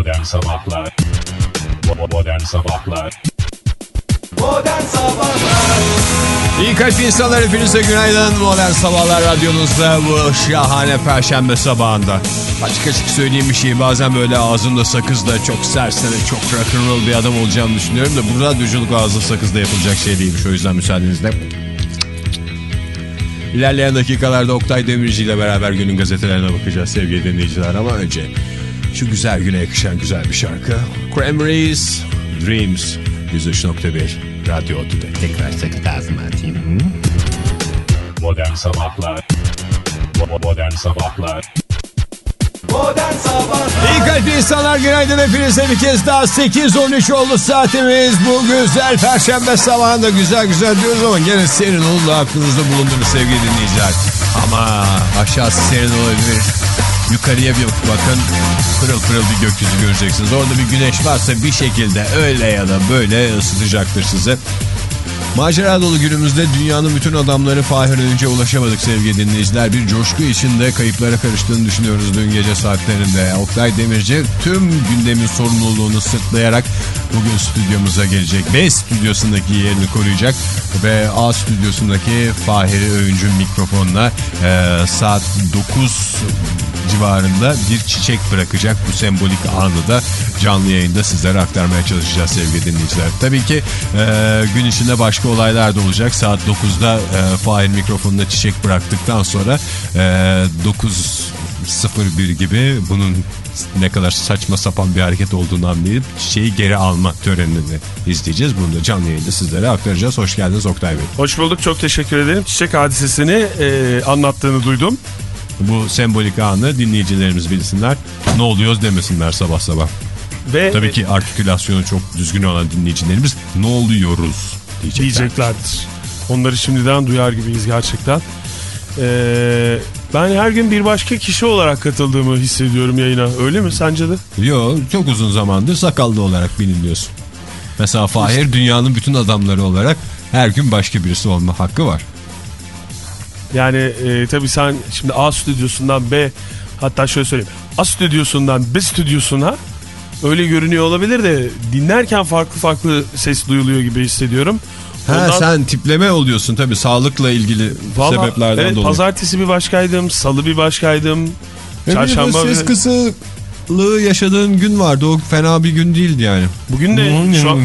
Modern Sabahlar Modern Sabahlar Modern Sabahlar İyi kalp insanlar hepinize günaydın. Modern Sabahlar Radyonuzda bu şahane perşembe sabahında. Açık açık söyleyeyim bir şey bazen böyle ağzımda sakızla çok serseri çok rock'n'roll bir adam olacağımı düşünüyorum da bu radyoculuk ağzı sakızda yapılacak şey değilmiş o yüzden müsaadenizle. İlerleyen dakikalarda Oktay Demirci ile beraber günün gazetelerine bakacağız sevgili dinleyiciler ama önce şu güzel güne yakışan güzel bir şarkı. Cranberries Dreams 103.1 Radyo Otu'da. Tekrar sakız ağzıma atayım. Modern Sabahlar Modern Sabahlar Modern Sabahlar İyi kalp insanlar günaydın hepinize bir kez daha 8-13 oldu saatimiz. Bu güzel perşembe sabahında güzel güzel diyoruz ama gene serin oldu aklınızda bulundunuz sevgili dinleyiciler. Ama aşağısı serin olabilir. Yukarıya bir bakın pırıl pırıl bir gökyüzü göreceksiniz. Orada bir güneş varsa bir şekilde öyle ya da böyle ısıtacaktır size. Macera dolu günümüzde dünyanın bütün adamları Fahir önce ulaşamadık sevgili dinleyiciler. Bir coşku içinde kayıplara karıştığını düşünüyoruz dün gece saatlerinde. Oktay Demirci tüm gündemin sorumluluğunu sırtlayarak bugün stüdyomuza gelecek. B stüdyosundaki yerini koruyacak ve A stüdyosundaki Fahir'i Öğüncü mikrofonla e, saat 9 civarında bir çiçek bırakacak. Bu sembolik anı da canlı yayında sizlere aktarmaya çalışacağız sevgili dinleyiciler. Tabii ki e, gün içinde başka olaylar da olacak. Saat 9'da e, Fahir mikrofonuna çiçek bıraktıktan sonra e, 9.01 gibi bunun ne kadar saçma sapan bir hareket olduğunu anlayıp çiçeği geri alma törenini izleyeceğiz. Bunu da canlı yayında sizlere aktaracağız. Hoş geldiniz Oktay Bey. Hoş bulduk çok teşekkür ederim. Çiçek hadisesini e, anlattığını duydum. Bu sembolik anı dinleyicilerimiz bilsinler. Ne oluyoruz demesinler sabah sabah. Ve Tabii ki artikülasyonu çok düzgün olan dinleyicilerimiz ne oluyoruz diyecekler. diyeceklerdir. Onları şimdiden duyar gibiyiz gerçekten. E, ben her gün bir başka kişi olarak katıldığımı hissediyorum yayına. Öyle mi sence de? Yo çok uzun zamandır sakallı olarak biliniyorsun. Mesela Fahir dünyanın bütün adamları olarak her gün başka birisi olma hakkı var. Yani e, tabii sen şimdi A stüdyosundan B hatta şöyle söyleyeyim. A stüdyosundan B stüdyosuna öyle görünüyor olabilir de dinlerken farklı farklı ses duyuluyor gibi hissediyorum. Ha Ondan- sen tipleme oluyorsun tabii sağlıkla ilgili Vallahi, sebeplerden evet, dolayı. Pazartesi bir başkaydım, salı bir başkaydım, bileyim, çarşamba ses bir- kısıklığı yaşadığın gün vardı. O fena bir gün değildi yani. Bugün de şu an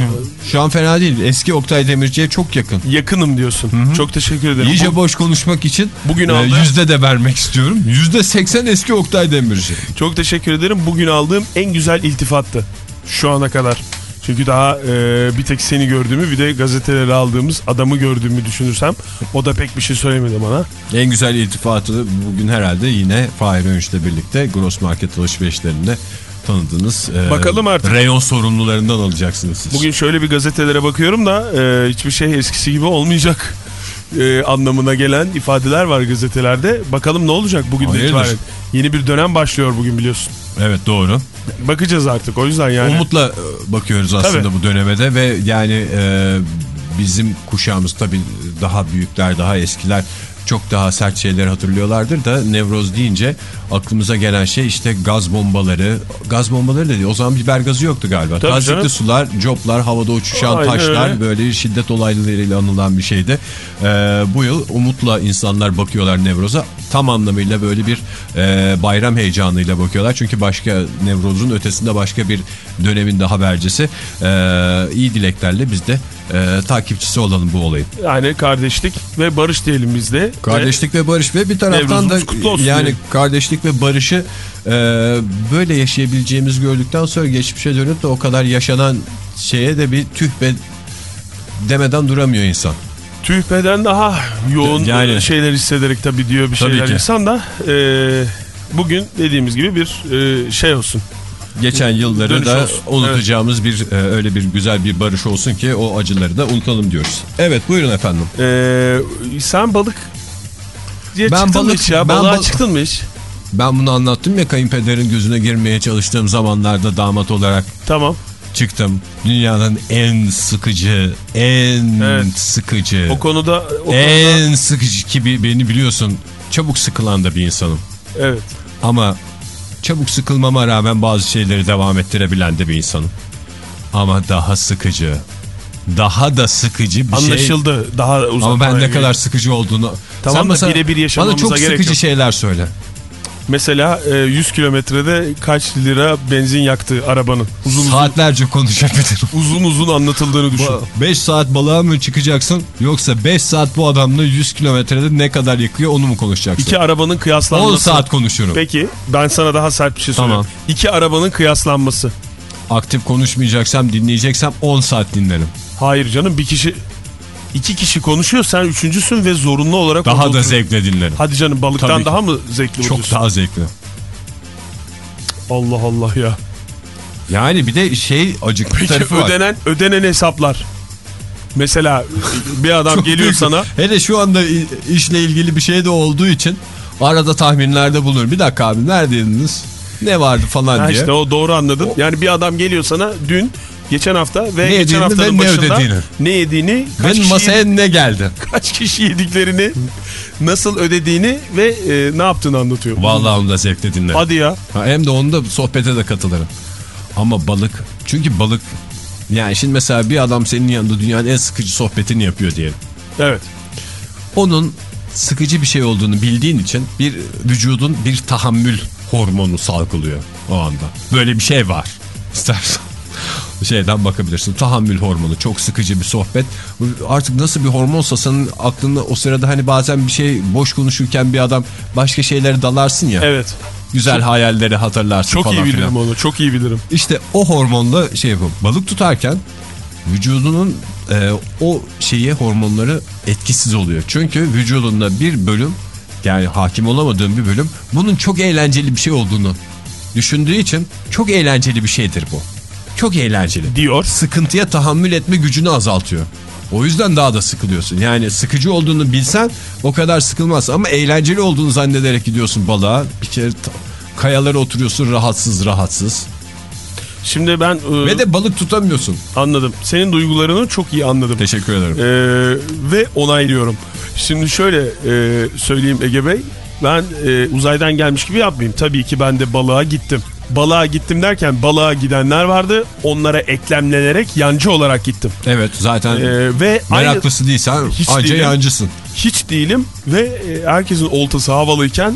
Şu an fena değil. Eski Oktay Demirci'ye çok yakın. yakınım diyorsun. Çok teşekkür ederim. İyice Bu- boş konuşmak için Bugün e, aldı. yüzde de vermek istiyorum. Yüzde seksen eski Oktay Demirci. Çok teşekkür ederim. Bugün aldığım en güzel iltifattı. Şu ana kadar. Çünkü daha e, bir tek seni gördüğümü bir de gazetelere aldığımız adamı gördüğümü düşünürsem o da pek bir şey söylemedi bana. En güzel iltifatı bugün herhalde yine Fahir Önç'le birlikte Gross Market alışverişlerinde tanıdığınız e, Bakalım artık. reyon sorumlularından alacaksınız siz. Bugün şöyle bir gazetelere bakıyorum da e, hiçbir şey eskisi gibi olmayacak e, anlamına gelen ifadeler var gazetelerde. Bakalım ne olacak bugün Hayırdır? itibaren. Yeni bir dönem başlıyor bugün biliyorsun. Evet doğru. Bakacağız artık o yüzden yani. Umutla e, bakıyoruz aslında Tabii. bu dönemede ve yani e, bizim kuşağımız tabii daha büyükler, daha eskiler çok daha sert şeyler hatırlıyorlardır da Nevroz deyince aklımıza gelen şey işte gaz bombaları. Gaz bombaları da değil. O zaman biber gazı yoktu galiba. Tazikli sular, coplar, havada uçuşan Aynen taşlar öyle. böyle şiddet olaylarıyla anılan bir şeydi. E, bu yıl umutla insanlar bakıyorlar Nevroz'a. Tam anlamıyla böyle bir e, bayram heyecanıyla bakıyorlar. Çünkü başka Nevroz'un ötesinde başka bir dönemin de habercisi. E, iyi dileklerle biz de e, takipçisi olalım bu olayın. Yani kardeşlik ve barış diyelim biz de. Kardeşlik ve barış ve bir taraftan da yani diyelim. kardeşlik ve barışı e, böyle yaşayabileceğimizi gördükten sonra geçmişe dönüp de o kadar yaşanan şeye de bir tüh be demeden duramıyor insan. tühbeden daha yoğun Yani- şeyler hissederek tabii diyor bir Tabii şeyler ki. insan da e, bugün dediğimiz gibi bir e, şey olsun. Geçen yılları Dönüş da olsun. unutacağımız bir e, öyle bir güzel bir barış olsun ki o acıları da unutalım diyoruz. Evet buyurun efendim. E, sen balık diye Ben çıktın mı balık- hiç ya? ben Balığa bal- çıktın mı hiç? Ben bunu anlattım ya kayınpederin gözüne girmeye çalıştığım zamanlarda damat olarak Tamam. çıktım. Dünyanın en sıkıcı, en Evet. sıkıcı, O konuda, o konuda en sıkıcı ki beni biliyorsun çabuk sıkılan da bir insanım. evet. Ama çabuk sıkılmama rağmen bazı şeyleri devam ettirebilen de bir insanım. Ama daha sıkıcı, daha da sıkıcı bir şey. Anlaşıldı. Daha uzatmaya Ama ben ne gerek- kadar sıkıcı olduğunu... Tamam Sen da birebir yaşamamıza Bana çok gerek sıkıcı yok. şeyler söyle. Mesela e, 100 kilometrede kaç lira benzin yaktı arabanın. Uzun uzun, Saatlerce konuşabilirim. uzun uzun anlatıldığını düşün. 5 saat balığa mı çıkacaksın yoksa 5 saat bu adamla 100 kilometrede ne kadar yakıyor onu mu konuşacaksın? İki arabanın kıyaslanması. 10 saat konuşurum. Peki ben sana daha sert bir şey Tamam. söyleyeyim. İki arabanın kıyaslanması. Aktif konuşmayacaksam dinleyeceksem 10 saat dinlerim. Hayır canım bir kişi iki kişi konuşuyor sen üçüncüsün ve zorunlu olarak Daha da oturuyorsun. zevkle dinlerim. Hadi canım balıktan Tabii ki. daha mı zevkli Çok oluyorsun? daha zevkli. Allah Allah ya. Yani bir de şey acıklı Peki tarafı var. ödenen ödenen hesaplar. Mesela bir adam geliyor büyük. sana Hele şu anda işle ilgili bir şey de olduğu için arada tahminlerde bulunur. Bir dakika abi neredeydiniz? Ne vardı falan Ha diye. işte o doğru anladın. Yani bir adam geliyor sana dün, geçen hafta ve Ne geçen haftanın ve ne başında ödediğini. ne yediğini, kaç masaya ne geldi? kaç kişi yediklerini, nasıl ödediğini ve e, ne yaptığını anlatıyor. Vallahi onu da zevkle dinlerim. Hadi ya. Ha, hem de onu da sohbete de katılırım. Ama balık çünkü balık yani şimdi mesela bir adam senin yanında dünyanın en sıkıcı sohbetini yapıyor diyelim. Evet. Onun sıkıcı bir şey olduğunu bildiğin için bir vücudun bir tahammül hormonu salgılıyor o anda. Böyle bir şey var. İstersen şeyden bakabilirsin. Tahammül hormonu çok sıkıcı bir sohbet. Artık nasıl bir hormonsa senin aklında o sırada hani bazen bir şey boş konuşurken bir adam başka şeylere dalarsın ya. Evet. Güzel hayalleri hatırlarsın Çok falan iyi bilirim filan. onu. Çok iyi bilirim. İşte o hormonla şey yapıp balık tutarken vücudunun e, o şeyi hormonları etkisiz oluyor. Çünkü vücudunda bir bölüm yani hakim olamadığın bir bölüm bunun çok eğlenceli bir şey olduğunu düşündüğü için çok eğlenceli bir şeydir bu. Çok eğlenceli. Diyor. Sıkıntıya tahammül etme gücünü azaltıyor. O yüzden daha da sıkılıyorsun. Yani sıkıcı olduğunu bilsen o kadar sıkılmaz. Ama eğlenceli olduğunu zannederek gidiyorsun balığa. Bir kere kayalara oturuyorsun rahatsız rahatsız. Şimdi ben e, Ve de balık tutamıyorsun. anladım. Senin duygularını çok iyi anladım. Teşekkür ederim. Ee, ve onaylıyorum. Şimdi şöyle e, söyleyeyim Ege Bey. Ben e, uzaydan gelmiş gibi yapmayayım. Tabii ki ben de balığa gittim. Balığa gittim derken balığa gidenler vardı. Onlara eklemlenerek yancı olarak gittim. Evet zaten Ee, ve aynı meraklısı değilsen Hiç anca değilim. yancısın. hiç değilim ve e, herkesin oltası havalıyken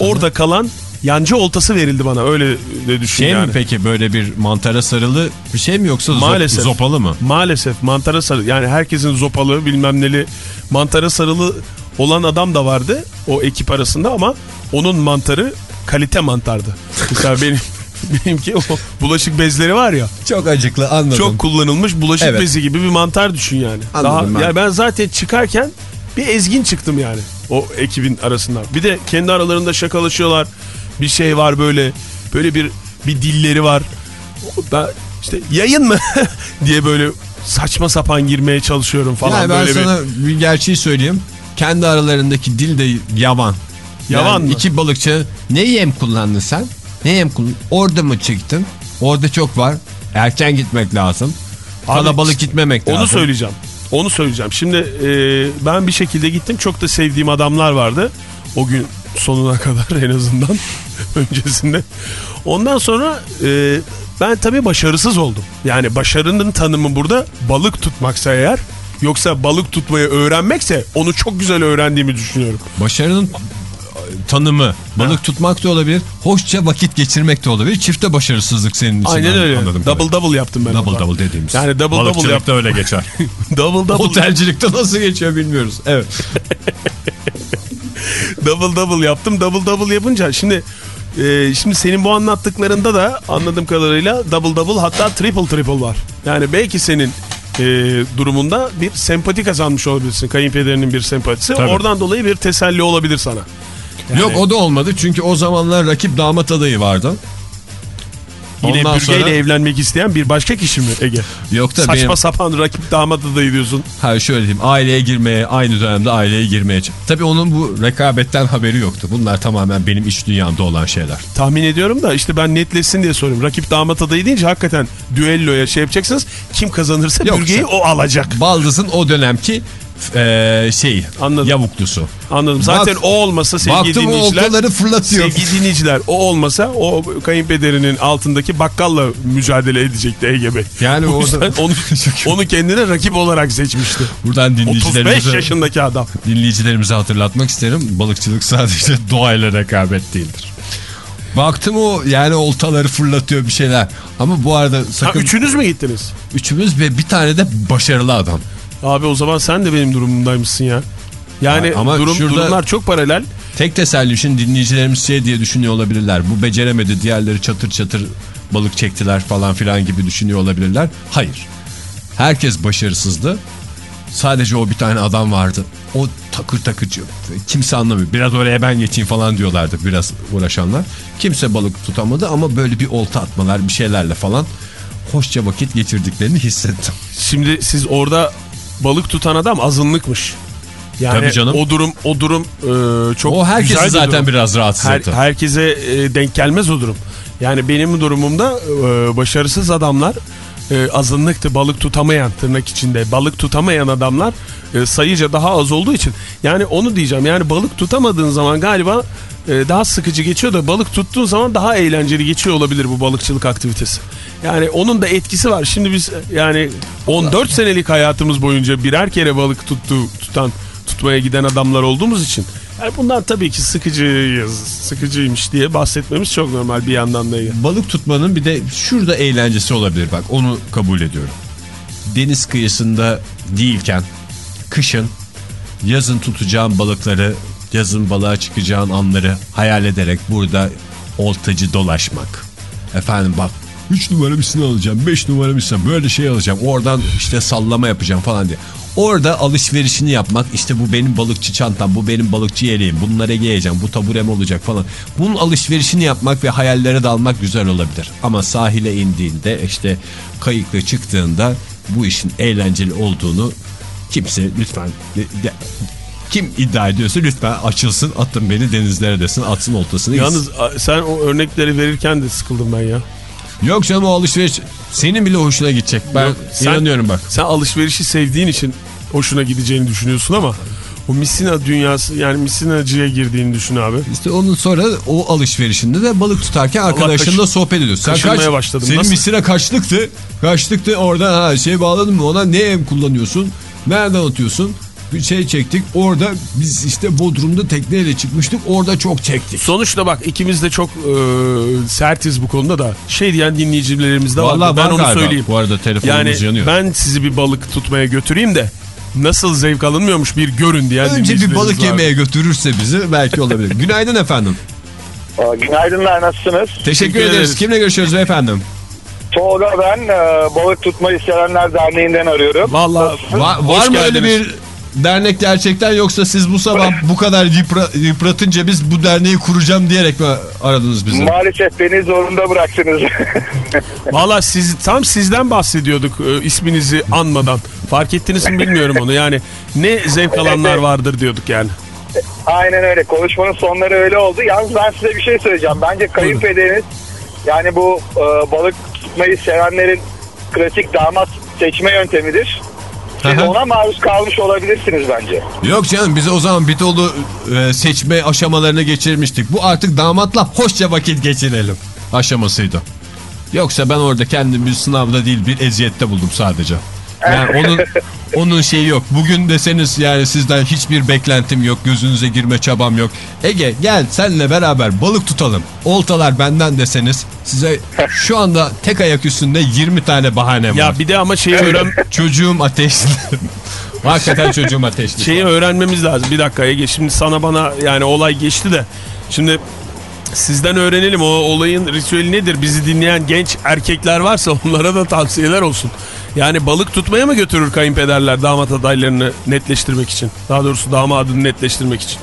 orada kalan yancı oltası verildi bana. Öyle de düşün Şey yani. mi peki böyle bir mantara sarılı bir şey mi yoksa Maalesef. zopalı mı? Maalesef mantara sarılı yani herkesin zopalı bilmem neli mantara sarılı olan adam da vardı o ekip arasında ama onun mantarı kalite mantardı. Mesela benim benimki o bulaşık bezleri var ya Çok acıklı anladım. çok kullanılmış bulaşık Evet. bezi gibi bir mantar düşün yani. Anladım ben. yani ben zaten çıkarken bir ezgin çıktım yani o ekibin arasından. Bir de kendi aralarında şakalaşıyorlar. Bir şey var böyle böyle bir bir dilleri var. Ben işte yayın mı diye böyle saçma sapan girmeye çalışıyorum falan yani ben böyle bir sana bir gerçeği söyleyeyim. Kendi aralarındaki dil de yavan. Yavan Yani mı? İki balıkçı ne yem kullandın sen? Ne yem kullandın? Orada mı çıktın? Orada çok var. Erken gitmek lazım. Kalabalık gitmemek lazım. Onu söyleyeceğim. Onu söyleyeceğim. Şimdi e, ben bir şekilde gittim. Çok da sevdiğim adamlar vardı. O gün sonuna kadar en azından öncesinde. Ondan sonra e, ben tabii başarısız oldum. Yani başarının tanımı burada balık tutmaksa eğer yoksa balık tutmayı öğrenmekse onu çok güzel öğrendiğimi düşünüyorum. Başarının tanımı balık tutmak da olabilir. Hoşça vakit geçirmek de olabilir. Çifte başarısızlık senin için. Aynen öyle. Anladım Double double yaptım ben. Double double dediğimiz. Yani double double Balıkçılıkta yaptım. öyle geçer. Double double. Otelcilikte nasıl geçiyor bilmiyoruz. Evet. double double yaptım. Double double yapınca şimdi e, şimdi senin bu anlattıklarında da anladığım kadarıyla double double hatta triple triple var. Yani belki senin e, durumunda bir sempati kazanmış olabilirsin. Kayınpederinin bir sempatisi. Tabii. Oradan dolayı bir teselli olabilir sana. Yok o da olmadı çünkü o zamanlar rakip damat adayı vardı. Yine Ondan bürgeyle sonra- evlenmek isteyen bir başka kişi mi Ege? Yok da Saçma benim sapan rakip damat adayı diyorsun. ha şöyle diyeyim aileye girmeye aynı dönemde aileye girmeye Tabii onun bu rekabetten haberi yoktu. Bunlar tamamen benim iç dünyamda olan şeyler. Tahmin ediyorum da işte ben netleşsin diye soruyorum. Rakip damat adayı deyince hakikaten düelloya şey yapacaksınız. Kim kazanırsa Yok, bürgeyi o alacak. Baldız'ın o dönemki e, şey Anladım. yavuklusu. Anladım. Zaten Bak- o olmasa sevgili Baktım dinleyiciler. fırlatıyor. Sevgili dinleyiciler o olmasa o kayınpederinin altındaki bakkalla mücadele edecekti Ege Bey. Yani o orada- onu, onu kendine rakip olarak seçmişti. Buradan 35 dinleyicilerimize, yaşındaki adam. dinleyicilerimize hatırlatmak isterim. Balıkçılık sadece doğayla rekabet değildir. Baktım o yani oltaları fırlatıyor bir şeyler. Ama bu arada Ha, sakın üçünüz mü gittiniz? üçümüz ve bir tane de başarılı adam. Abi o zaman sen de benim durumumdaymışsın ya. Yani Ha, ama durum, durumlar çok paralel. Tek teselli için dinleyicilerimiz şey diye düşünüyor olabilirler. Bu beceremedi diğerleri çatır çatır balık çektiler falan filan gibi düşünüyor olabilirler. Hayır. Herkes başarısızdı. Sadece o bir tane adam vardı. O takır takır kimse anlamıyor. Biraz oraya ben geçeyim falan diyorlardı biraz uğraşanlar. Kimse balık tutamadı ama böyle bir olta atmalar bir şeylerle falan hoşça vakit geçirdiklerini hissettim. Şimdi siz orada balık tutan adam azınlıkmış. Yani Tabii canım. o durum o durum e, çok O herkesi güzel bir zaten durum. biraz rahatsız Her- etti. herkese e, denk gelmez o durum. Yani benim durumumda e, başarısız adamlar e, azınlıktı balık tutamayan tırnak içinde balık tutamayan adamlar e, sayıca daha az olduğu için yani onu diyeceğim yani balık tutamadığın zaman galiba e, daha sıkıcı geçiyor da balık tuttuğun zaman daha eğlenceli geçiyor olabilir bu balıkçılık aktivitesi. Yani onun da etkisi var. Şimdi biz e, yani 14 senelik hayatımız boyunca birer kere balık tuttu tutan tutmaya giden adamlar olduğumuz için yani bunlar tabii ki sıkıcıyız, sıkıcıymış diye bahsetmemiz çok normal bir yandan da. Balık tutmanın bir de şurada eğlencesi olabilir bak onu kabul ediyorum. Deniz kıyısında değilken kışın yazın tutacağın balıkları yazın balığa çıkacağın anları hayal ederek burada oltacı dolaşmak. Efendim bak 3 numara misini alacağım 5 numara misini böyle şey alacağım oradan işte sallama yapacağım falan diye. Orada alışverişini yapmak işte bu benim balıkçı çantam bu benim balıkçı yeleğim bunlara giyeceğim bu taburem olacak falan. Bunun alışverişini yapmak ve hayallere dalmak güzel olabilir. Ama sahile indiğinde işte kayıkla çıktığında bu işin eğlenceli olduğunu kimse lütfen kim iddia ediyorsa lütfen açılsın atın beni denizlere desin atsın oltasını. Yalnız sen o örnekleri verirken de sıkıldım ben ya. Yok canım o alışveriş senin bile hoşuna gidecek. Ben Yok, sen- inanıyorum bak. Sen alışverişi sevdiğin için hoşuna gideceğini düşünüyorsun ama o misina dünyası yani misinacıya girdiğini düşün abi. İşte onun sonra o alışverişinde de balık tutarken arkadaşınla sohbet ediyorsun. Sen kaç, başladım. Senin Nasıl? misine kaçlıktı. Kaçlıktı orada ha, şey bağladın mı ona ne em kullanıyorsun? Nereden atıyorsun? Bir şey çektik. Orada biz işte Bodrum'da tekneyle çıkmıştık. Orada çok çektik. Sonuçta bak ikimiz de çok e, sertiz bu konuda da. Şey diyen dinleyicilerimiz de var. Vallahi Ben var onu galiba. söyleyeyim. Bu arada telefonumuz Yani yanıyor. ben sizi bir balık tutmaya götüreyim de nasıl zevk alınmıyormuş bir görün diyen Önce bir balık var. yemeye götürürse bizi belki olabilir. Günaydın efendim. Aa, Günaydınlar nasılsınız? Teşekkür ederiz. ederiz. Kimle görüşüyoruz efendim? Tolga ben e, balık tutmayı sevenler derneğinden arıyorum. Valla Va- hoş var mı öyle geldiniz. bir dernek gerçekten yoksa siz bu sabah bu kadar yıpra- yıpratınca biz bu derneği kuracağım diyerek mi aradınız bizi? Maalesef beni zorunda bıraktınız. Valla siz, tam sizden bahsediyorduk e, isminizi anmadan. Fark ettiniz mi bilmiyorum onu. Yani ne zevk alanlar vardır diyorduk yani. Aynen öyle. Konuşmanın sonları öyle oldu. Yalnız ben size bir şey söyleyeceğim. Bence kayınpederiniz yani bu e, balık tutmayı sevenlerin klasik damat seçme yöntemidir. Siz ona maruz kalmış olabilirsiniz bence. Yok canım biz o zaman Bitolu e, seçme aşamalarını geçirmiştik. Bu artık damatla hoşça vakit geçirelim aşamasıydı. Yoksa ben orada kendimi bir sınavda değil bir eziyette buldum sadece. Yani onun onun şeyi yok. Bugün deseniz yani sizden hiçbir beklentim yok. Gözünüze girme çabam yok. Ege gel senle beraber balık tutalım. Oltalar benden deseniz size şu anda tek ayak üstünde 20 tane bahanem var. Ya bir de ama şeyi öğren Çocuğum ateşli. Hakikaten çocuğum ateşli. şeyi öğrenmemiz lazım. Bir dakika Ege şimdi sana bana yani olay geçti de şimdi sizden öğrenelim o olayın ritüeli nedir? Bizi dinleyen genç erkekler varsa onlara da tavsiyeler olsun. Yani balık tutmaya mı götürür kayınpederler damat adaylarını netleştirmek için? Daha doğrusu damadını netleştirmek için.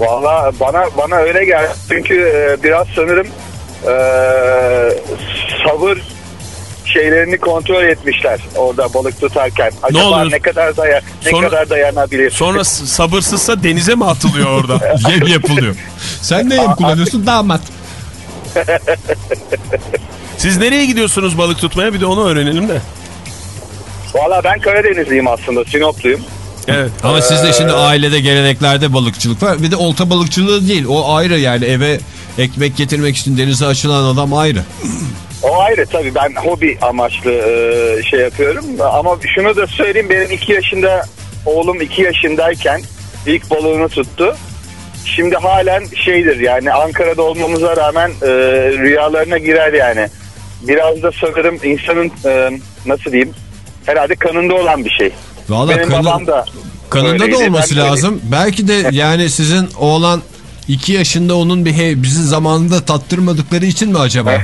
Valla bana bana öyle geldi. Çünkü e, biraz sanırım e, sabır şeylerini kontrol etmişler orada balık tutarken. Acaba olur? ne kadar daya ne Sonra- kadar dayanabilir? Sonra sabırsızsa denize mi atılıyor orada? Yem yapılıyor. Sen ne yem kullanıyorsun? Damat. Siz nereye gidiyorsunuz balık tutmaya? Bir de onu öğrenelim de. Valla ben Karadenizliyim aslında. Sinopluyum. Evet. Ama sizde şimdi ailede geleneklerde balıkçılık var. Bir de olta balıkçılığı değil. O ayrı yani eve ekmek getirmek için denize açılan adam ayrı. O ayrı tabii ben hobi amaçlı e, şey yapıyorum. Ama şunu da söyleyeyim benim 2 yaşında oğlum 2 yaşındayken ilk balığını tuttu. Şimdi halen şeydir yani Ankara'da olmamıza rağmen e, rüyalarına girer yani. Biraz da sanırım insanın e, nasıl diyeyim herhalde kanında olan bir şey. Valla Benim kanı- babam da kanında da olması Ben böyle- lazım. Belki de yani sizin oğlan 2 yaşında onun bir hey, bizi zamanında tattırmadıkları için mi acaba?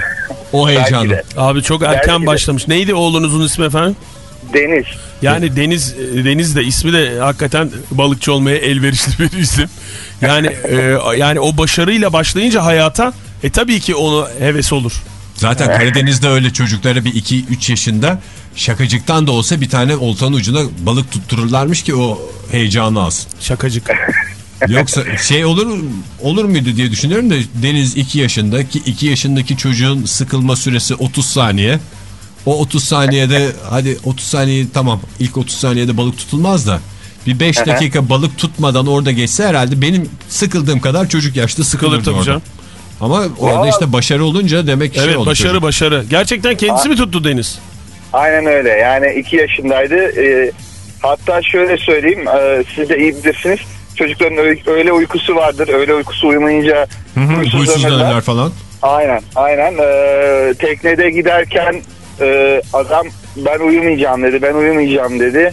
O Belki heyecanı. de. Abi çok Belki erken de. başlamış. Neydi oğlunuzun ismi efendim? Deniz. Yani Deniz Deniz de ismi de hakikaten balıkçı olmaya elverişli bir isim. Yani e, yani o başarıyla başlayınca hayata e tabii ki onu heves olur. Zaten Karadeniz'de öyle çocuklara bir 2-3 yaşında şakacıktan da olsa bir tane oltanın ucuna balık tuttururlarmış ki o heyecanı alsın. Şakacık. Yoksa şey olur olur muydu diye düşünüyorum da Deniz 2 yaşındaki 2 yaşındaki çocuğun sıkılma süresi 30 saniye. O 30 saniyede hadi 30 saniye tamam ilk 30 saniyede balık tutulmaz da bir 5 dakika balık tutmadan orada geçse herhalde benim sıkıldığım kadar çocuk yaşta sıkılırdı Sıkılır tabii orada. canım. Ama orada işte başarı olunca demek ki şey Evet oldu başarı çocuk. başarı. Gerçekten kendisi mi tuttu Deniz? Aynen öyle. Yani iki yaşındaydı. Ee, hatta şöyle söyleyeyim. E, siz de iyi bilirsiniz. Çocukların öyle, öyle uykusu vardır. Öyle uykusu uyumayınca huysuzlanırlar. dönemler falan. Aynen. Aynen. Ee, teknede giderken e, adam ben uyumayacağım dedi. Ben uyumayacağım dedi.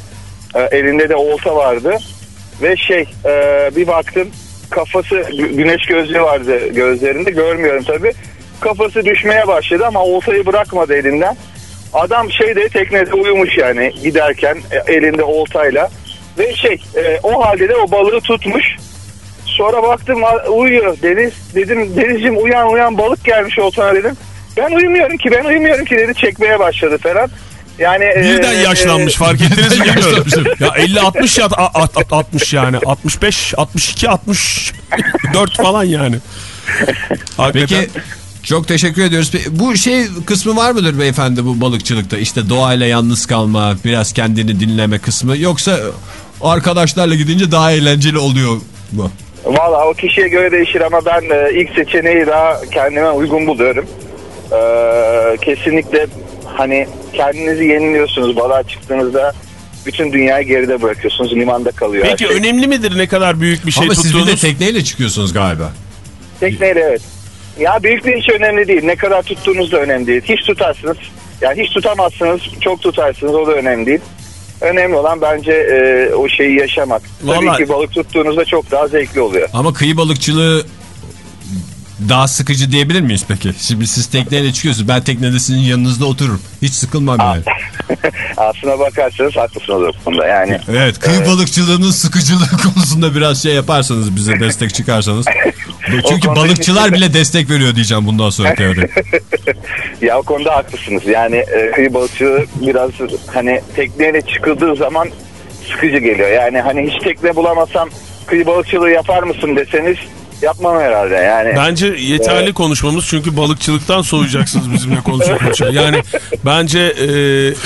Ee, elinde de olta vardı. Ve şey e, bir baktım kafası gü- güneş gözlüğü vardı gözlerinde. Görmüyorum tabii. Kafası düşmeye başladı ama oltayı bırakmadı elinden. Adam şeyde teknede uyumuş yani giderken e, elinde oltayla. Ve şey e, o halde de o balığı tutmuş. Sonra baktım uyuyor Deniz. Dedim Denizciğim uyan uyan balık gelmiş oltana dedim. Ben uyumuyorum ki ben uyumuyorum ki dedi çekmeye başladı falan. Yani Birden e, yaşlanmış fark ettiniz mi bilmiyorum. ya 50-60 ya a- a- a- 60 yani 65 62 64 falan yani. Hakikaten. Peki çok teşekkür ediyoruz. Bu şey kısmı var mıdır beyefendi bu balıkçılıkta? İşte doğayla yalnız kalma, biraz kendini dinleme kısmı. Yoksa arkadaşlarla gidince daha eğlenceli oluyor mu? Valla o kişiye göre değişir ama ben e, ilk seçeneği daha kendime uygun buluyorum. Ee, kesinlikle hani kendinizi yeniliyorsunuz balığa çıktığınızda bütün dünyayı geride bırakıyorsunuz limanda kalıyor. Peki şey. önemli midir ne kadar büyük bir şey Ama siz bir de tuttuğunuz? tekneyle çıkıyorsunuz galiba. Tekneyle evet. Ya büyüklüğü hiç önemli değil. Ne kadar tuttuğunuz da önemli değil. Hiç tutarsınız. Yani hiç tutamazsınız. Çok tutarsınız. O da önemli değil. Önemli olan bence e, o şeyi yaşamak. Vallahi- Tabii ki balık tuttuğunuzda çok daha zevkli oluyor. Ama kıyı balıkçılığı daha sıkıcı diyebilir miyiz peki? Şimdi siz tekneyle çıkıyorsunuz. Ben teknede sizin yanınızda otururum. Hiç sıkılmam yani. Aslına bakarsanız haklısınız o konuda. Yani Evet kıyı balıkçılığının sıkıcılığı konusunda biraz şey yaparsanız bize destek çıkarsanız. Çünkü konuda balıkçılar bile destek veriyor diyeceğim bundan sonra teori. ya o konuda haklısınız. Yani e, kıyı balıkçılığı biraz hani tekneyle çıkıldığı zaman sıkıcı geliyor. Yani hani hiç tekne bulamasam kıyı balıkçılığı yapar mısın deseniz yapmam herhalde. Yani Bence yeterli konuşmamız çünkü balıkçılıktan soğuyacaksınız bizimle konuşa konuşa. Yani bence e,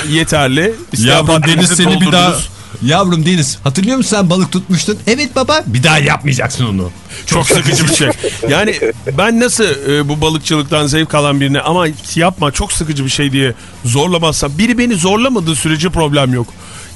yeterli. Yavrum vaktinizi Deniz seni bir daha... Yavrum Deniz hatırlıyor musun sen balık tutmuştun? Evet baba. Bir daha yapmayacaksın onu. Çok sıkıcı bir şey. Yani ben nasıl e, bu balıkçılıktan zevk alan birine ama yapma çok sıkıcı bir şey diye zorlamazsam biri beni zorlamadığı sürece problem yok.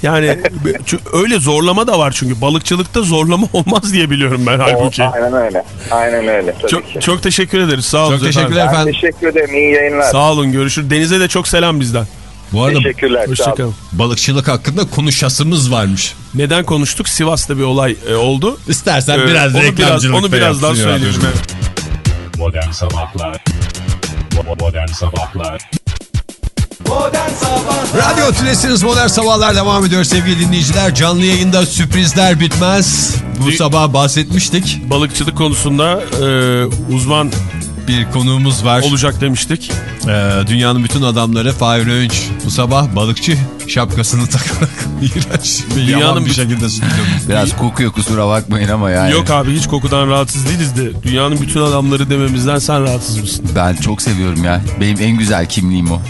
Yani öyle zorlama da var çünkü balıkçılıkta zorlama olmaz diye biliyorum ben halbuki. Aynen öyle. Aynen öyle. Tabii ki. Çok, çok teşekkür ederiz. Sağ olun. Çok teşekkürler Ben efendim. teşekkür ederim. İyi yayınlar. Sağ olun. Görüşürüz. Denize de çok selam bizden. Bu arada Teşekkürler. Hoşçakalın. balıkçılık hakkında konuşasımız varmış. Neden konuştuk? Sivas'ta bir olay e, oldu. İstersen Ee, biraz onu reklamcılık biraz, onu da birazdan söyleyelim. Modern Sabahlar Modern Sabahlar Modern Sabahlar Radyo Tülesi'niz Modern Sabahlar devam ediyor sevgili dinleyiciler. Canlı yayında sürprizler bitmez. Bu Dü- sabah bahsetmiştik. Balıkçılık konusunda e, uzman Bir konuğumuz var. olacak demiştik. Ee, dünyanın bütün adamları Fahir Öğünç bu sabah balıkçı şapkasını takarak iğrenç bir Dünyanın yaman bir şekilde stüdyomuz. Biraz kokuyor kusura bakmayın ama yani. Yok abi hiç kokudan rahatsız değiliz de dünyanın bütün adamları dememizden sen rahatsız mısın? Ben çok seviyorum ya. Benim en güzel kimliğim o.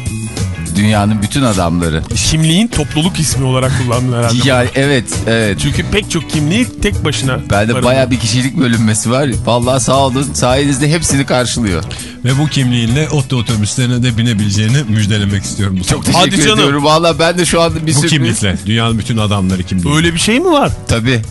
Dünyanın bütün adamları. Kimliğin topluluk ismi olarak kullandın herhalde. Ya evet evet. Çünkü pek çok kimliği tek başına. Bende baya bir kişilik bölünmesi var. Vallahi sağ olun. Sayenizde hepsini karşılıyor. Ve bu kimliğinle ot otobüslerine de binebileceğini müjdelemek istiyorum. Bu Çok teşekkür Hadi canım. ediyorum. Valla ben de şu anda bir Bu sürpriz. kimlikle. Dünyanın bütün adamları kimliği. Öyle bir şey mi var? Tabii.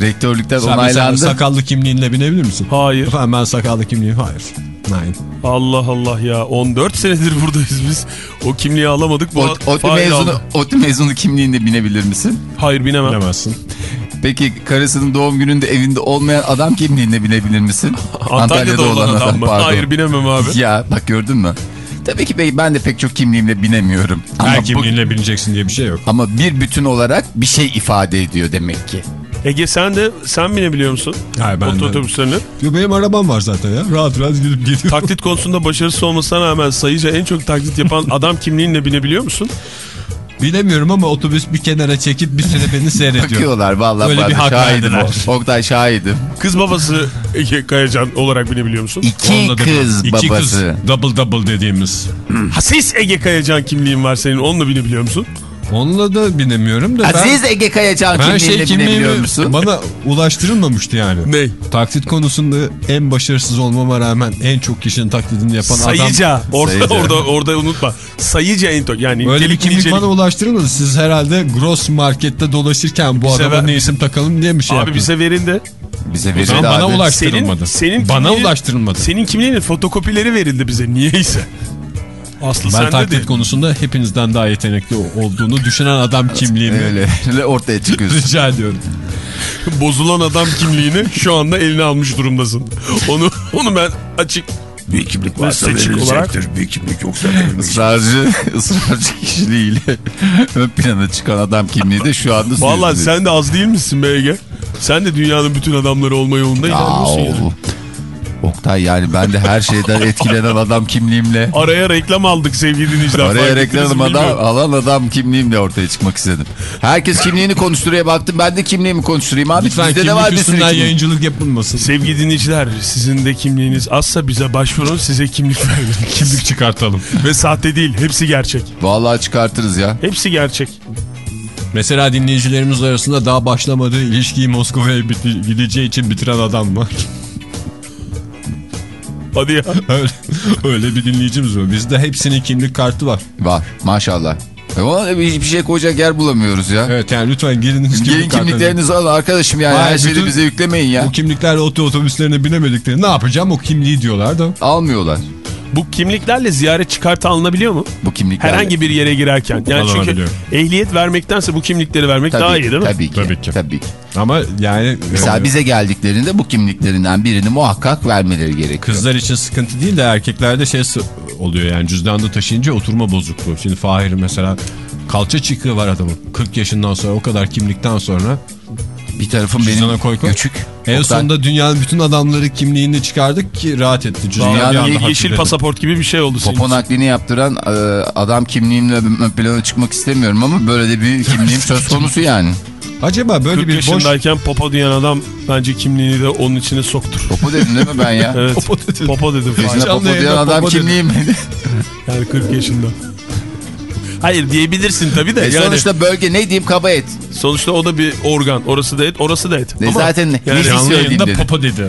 Rektörlükten Sen onaylandı. sakallı kimliğinle binebilir misin? Hayır. Efendim ben sakallı kimliğim. Hayır. Nein. Allah Allah ya 14 senedir buradayız biz. O kimliği alamadık. Bu Ot, ODTÜ mezunu. ODTÜ mezunu kimliğinde binebilir misin? Hayır binemem. Bilemezsin. Peki karısının doğum gününde evinde olmayan adam kimliğinde binebilir misin? Antalya'da olan adam mı? pardon. Hayır binemem abi. Ya bak gördün mü? Tabii ki bey ben de pek çok kimliğimle binemiyorum. Ama, Her bu- kimliğinle bineceksin diye bir şey yok. ama bir bütün olarak bir şey ifade ediyor demek ki. Ege sen de sen binebiliyor musun? Hayır, ben Otobüslerine. Yo, benim arabam var zaten ya. Rahat rahat gidip geliyorum. Taklit konusunda başarısız olmasına rağmen sayıca en çok taklit yapan adam kimliğinle binebiliyor musun? Bilemiyorum ama otobüs bir kenara çekip bir süre beni seyrediyor. Bakıyorlar vallahi Öyle ben bir şahidim. o. Oktay şahidim. Kız babası Ege Kayacan olarak binebiliyor musun? İki Onunla da bir- kız İki babası. kız. Double double dediğimiz. Hasis Ege Kayacan kimliğin var senin onunla binebiliyor musun? Onunla da binemiyorum da ben... Aziz Ege Kayacan Ben kimliğinde şey binebiliyor musun? bana ulaştırılmamıştı yani. Ney? Taklit konusunda en başarısız olmama rağmen en çok kişinin taklidini yapan Sayıca. adam... Orada, Sayıca. orada, orada unutma. Sayıca en çok. Yani Öyle bir kimlik nicelik. bana ulaştırılmadı. Siz herhalde Gross Market'te dolaşırken bu Bize adama ver- ne isim takalım diye bir şey Abi yaptın. bize verildi. Bize O zaman verildi bana abi. ulaştırılmadı. Senin, senin bana ulaştırılmadı. Senin kimliğinin fotokopileri verildi bize niyeyse. Aslı ben taklit değil. konusunda hepinizden daha yetenekli olduğunu düşünen adam kimliğini Öyle, öyle ortaya çıkıyorsun. rica ediyorum. Bozulan adam kimliğini şu anda eline almış durumdasın. Onu onu ben açık Bir kimlik varsa verilecektir, Bir kimlik yoksa Israrcı, ısrarcı kişiliğiyle ön plana çıkan adam kimliği de şu anda Vallahi sürükleniyor. sen de az değil misin be Ege? Sen de dünyanın bütün adamları olma yolunda Ya ilerliyorsun yani. Oktay yani ben de her şeyden etkilenen adam kimliğimle Araya reklam aldık sevgili dinleyiciler. Ettiniz reklam adam, alan adam kimliğimle ortaya çıkmak istedim. Herkes kimliğini konuşturuyor baktım ben de kimliğimi konuşturayım abi. Lütfen Bizde de var bir sürü üstünden kimlik. yayıncılık yapılmasın. Sevgili dinleyiciler sizin de kimliğiniz azsa bize başvurun size kimlik verelim. Kimlik çıkartalım. Ve sahte değil hepsi gerçek. Vallahi çıkartırız ya. Hepsi gerçek. Mesela dinleyicilerimiz arasında daha başlamadığı ilişkiyi Moskova'ya gideceği için bitiren adam var. Hadi ya. öyle, öyle bir dinleyicimiz var. Bizde hepsinin kimlik kartı var. Var maşallah. E ona da bir, bir şey koyacak yer bulamıyoruz ya. Evet yani lütfen giriniz kimlik Gelin kimliklerinizi alın arkadaşım yani Hayır, her şeyi bize yüklemeyin ya. Bu kimliklerle oto otobüslerine binemedikleri ne yapacağım o kimliği diyorlar da. Almıyorlar Bu kimliklerle ziyaret çıkartı alınabiliyor mu? bu kimliklerle. Herhangi bir yere girerken. Yani çünkü ehliyet vermektense bu kimlikleri vermek Tabii daha ki, iyi değil mi? Tabii ki. Tabii ki. Tabii ki. Ama yani Mesela e, bize geldiklerinde bu kimliklerinden birini muhakkak vermeleri gerekiyor. kızlar için sıkıntı değil de erkeklerde şey oluyor yani cüzdanda taşıyınca oturma bozukluğu. Şimdi Fahir mesela kalça çıkığı var adamın. 40 yaşından sonra o kadar kimlikten sonra Bir tarafım Cüzdana benim koy koy. göçük. en sonunda dünyanın bütün adamları kimliğini çıkardık ki rahat etti. Dünyanın ye- Ye- yeşil hafifledi. pasaport gibi bir şey oldu senin Popo için. naklini yaptıran e, adam kimliğimle ön plana çıkmak istemiyorum ama böyle de bir kimliğim söz konusu yani. Acaba böyle 40 bir boş... yaşındayken popo diyen adam bence kimliğini de onun içine soktur. Popo dedim değil mi ben ya? Evet. Popo dedi. Popo dedim. Popo diyen adam kimliğim. Yani 40 yaşında. Hayır diyebilirsin tabii de. E yani sonuçta bölge ne diyeyim kaba et. sonuçta o da bir organ. Orası da et, orası da et. E zaten ne yani Canlı söyleyeyim dedi. popo dedi.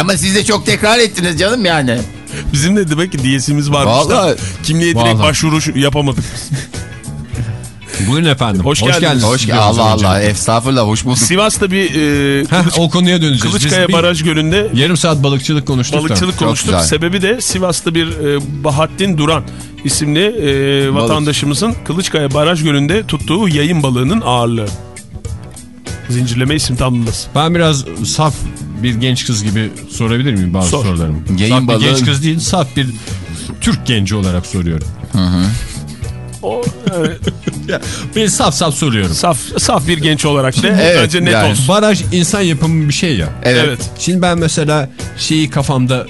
Ama siz de çok tekrar ettiniz canım yani. bizim de demek ki diyesimiz varmış Vallahi- da kimliğe direkt Vallahi. başvuru yapamadık biz. Buyurun efendim. Hoş geldiniz. Hoş geldin. Allah Allah. Estağfurullah hoş bulduk. Sivas'ta bir e, Heh, Kılıç, o konuya döneceğiz. Biz Kılıçkaya bir Baraj Gölü'nde Yarım saat balıkçılık konuştuk da. balıkçılık konuştuk. güzel. Sebebi de Sivas'ta bir e, Bahattin Duran isimli e, vatandaşımızın Kılıçkaya Baraj Gölü'nde tuttuğu yayın balığının ağırlığı. Zincirleme isim tamlaması. Ben biraz saf bir genç kız gibi sorabilir miyim bazı Sor. sorularımı? Yayın saf balığı- bir genç kız değil, saf bir Türk genci olarak soruyorum. O, Ya, ben saf saf soruyorum. saf, saf bir genç olarak da Evet, bence net yani. olsun. Baraj insan yapımı bir şey ya. Evet. Evet. Şimdi ben mesela şeyi kafamda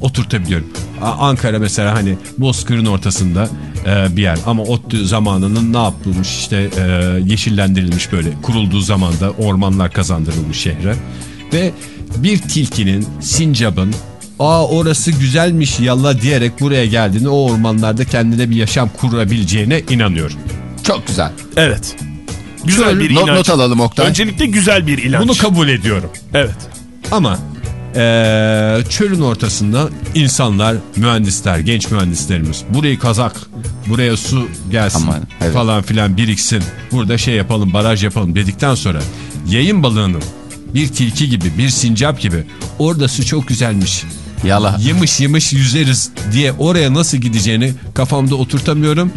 oturtabiliyorum. Ankara mesela hani Bozkır'ın ortasında e, bir yer ama ODTÜ zamanının ne yapılmış işte e, yeşillendirilmiş böyle kurulduğu zamanda ormanlar kazandırılmış şehre ve bir tilkinin, sincabın aa orası güzelmiş yalla diyerek buraya geldiğini o ormanlarda kendine bir yaşam kurabileceğine inanıyorum. Çok güzel. Evet. Güzel Şöyle bir Not, inanç. not alalım Oktay. Öncelikle güzel bir inanç. Bunu kabul ediyorum. Evet. Ama eee, çölün ortasında insanlar, mühendisler, genç mühendislerimiz burayı kazak, buraya su gelsin Aman, evet. falan filan biriksin. Burada şey yapalım, baraj yapalım dedikten sonra yayın balığının bir tilki gibi, bir sincap gibi orada su çok güzelmiş. Yala. Yımış yımış yüzeriz diye oraya nasıl gideceğini kafamda oturtamıyorum.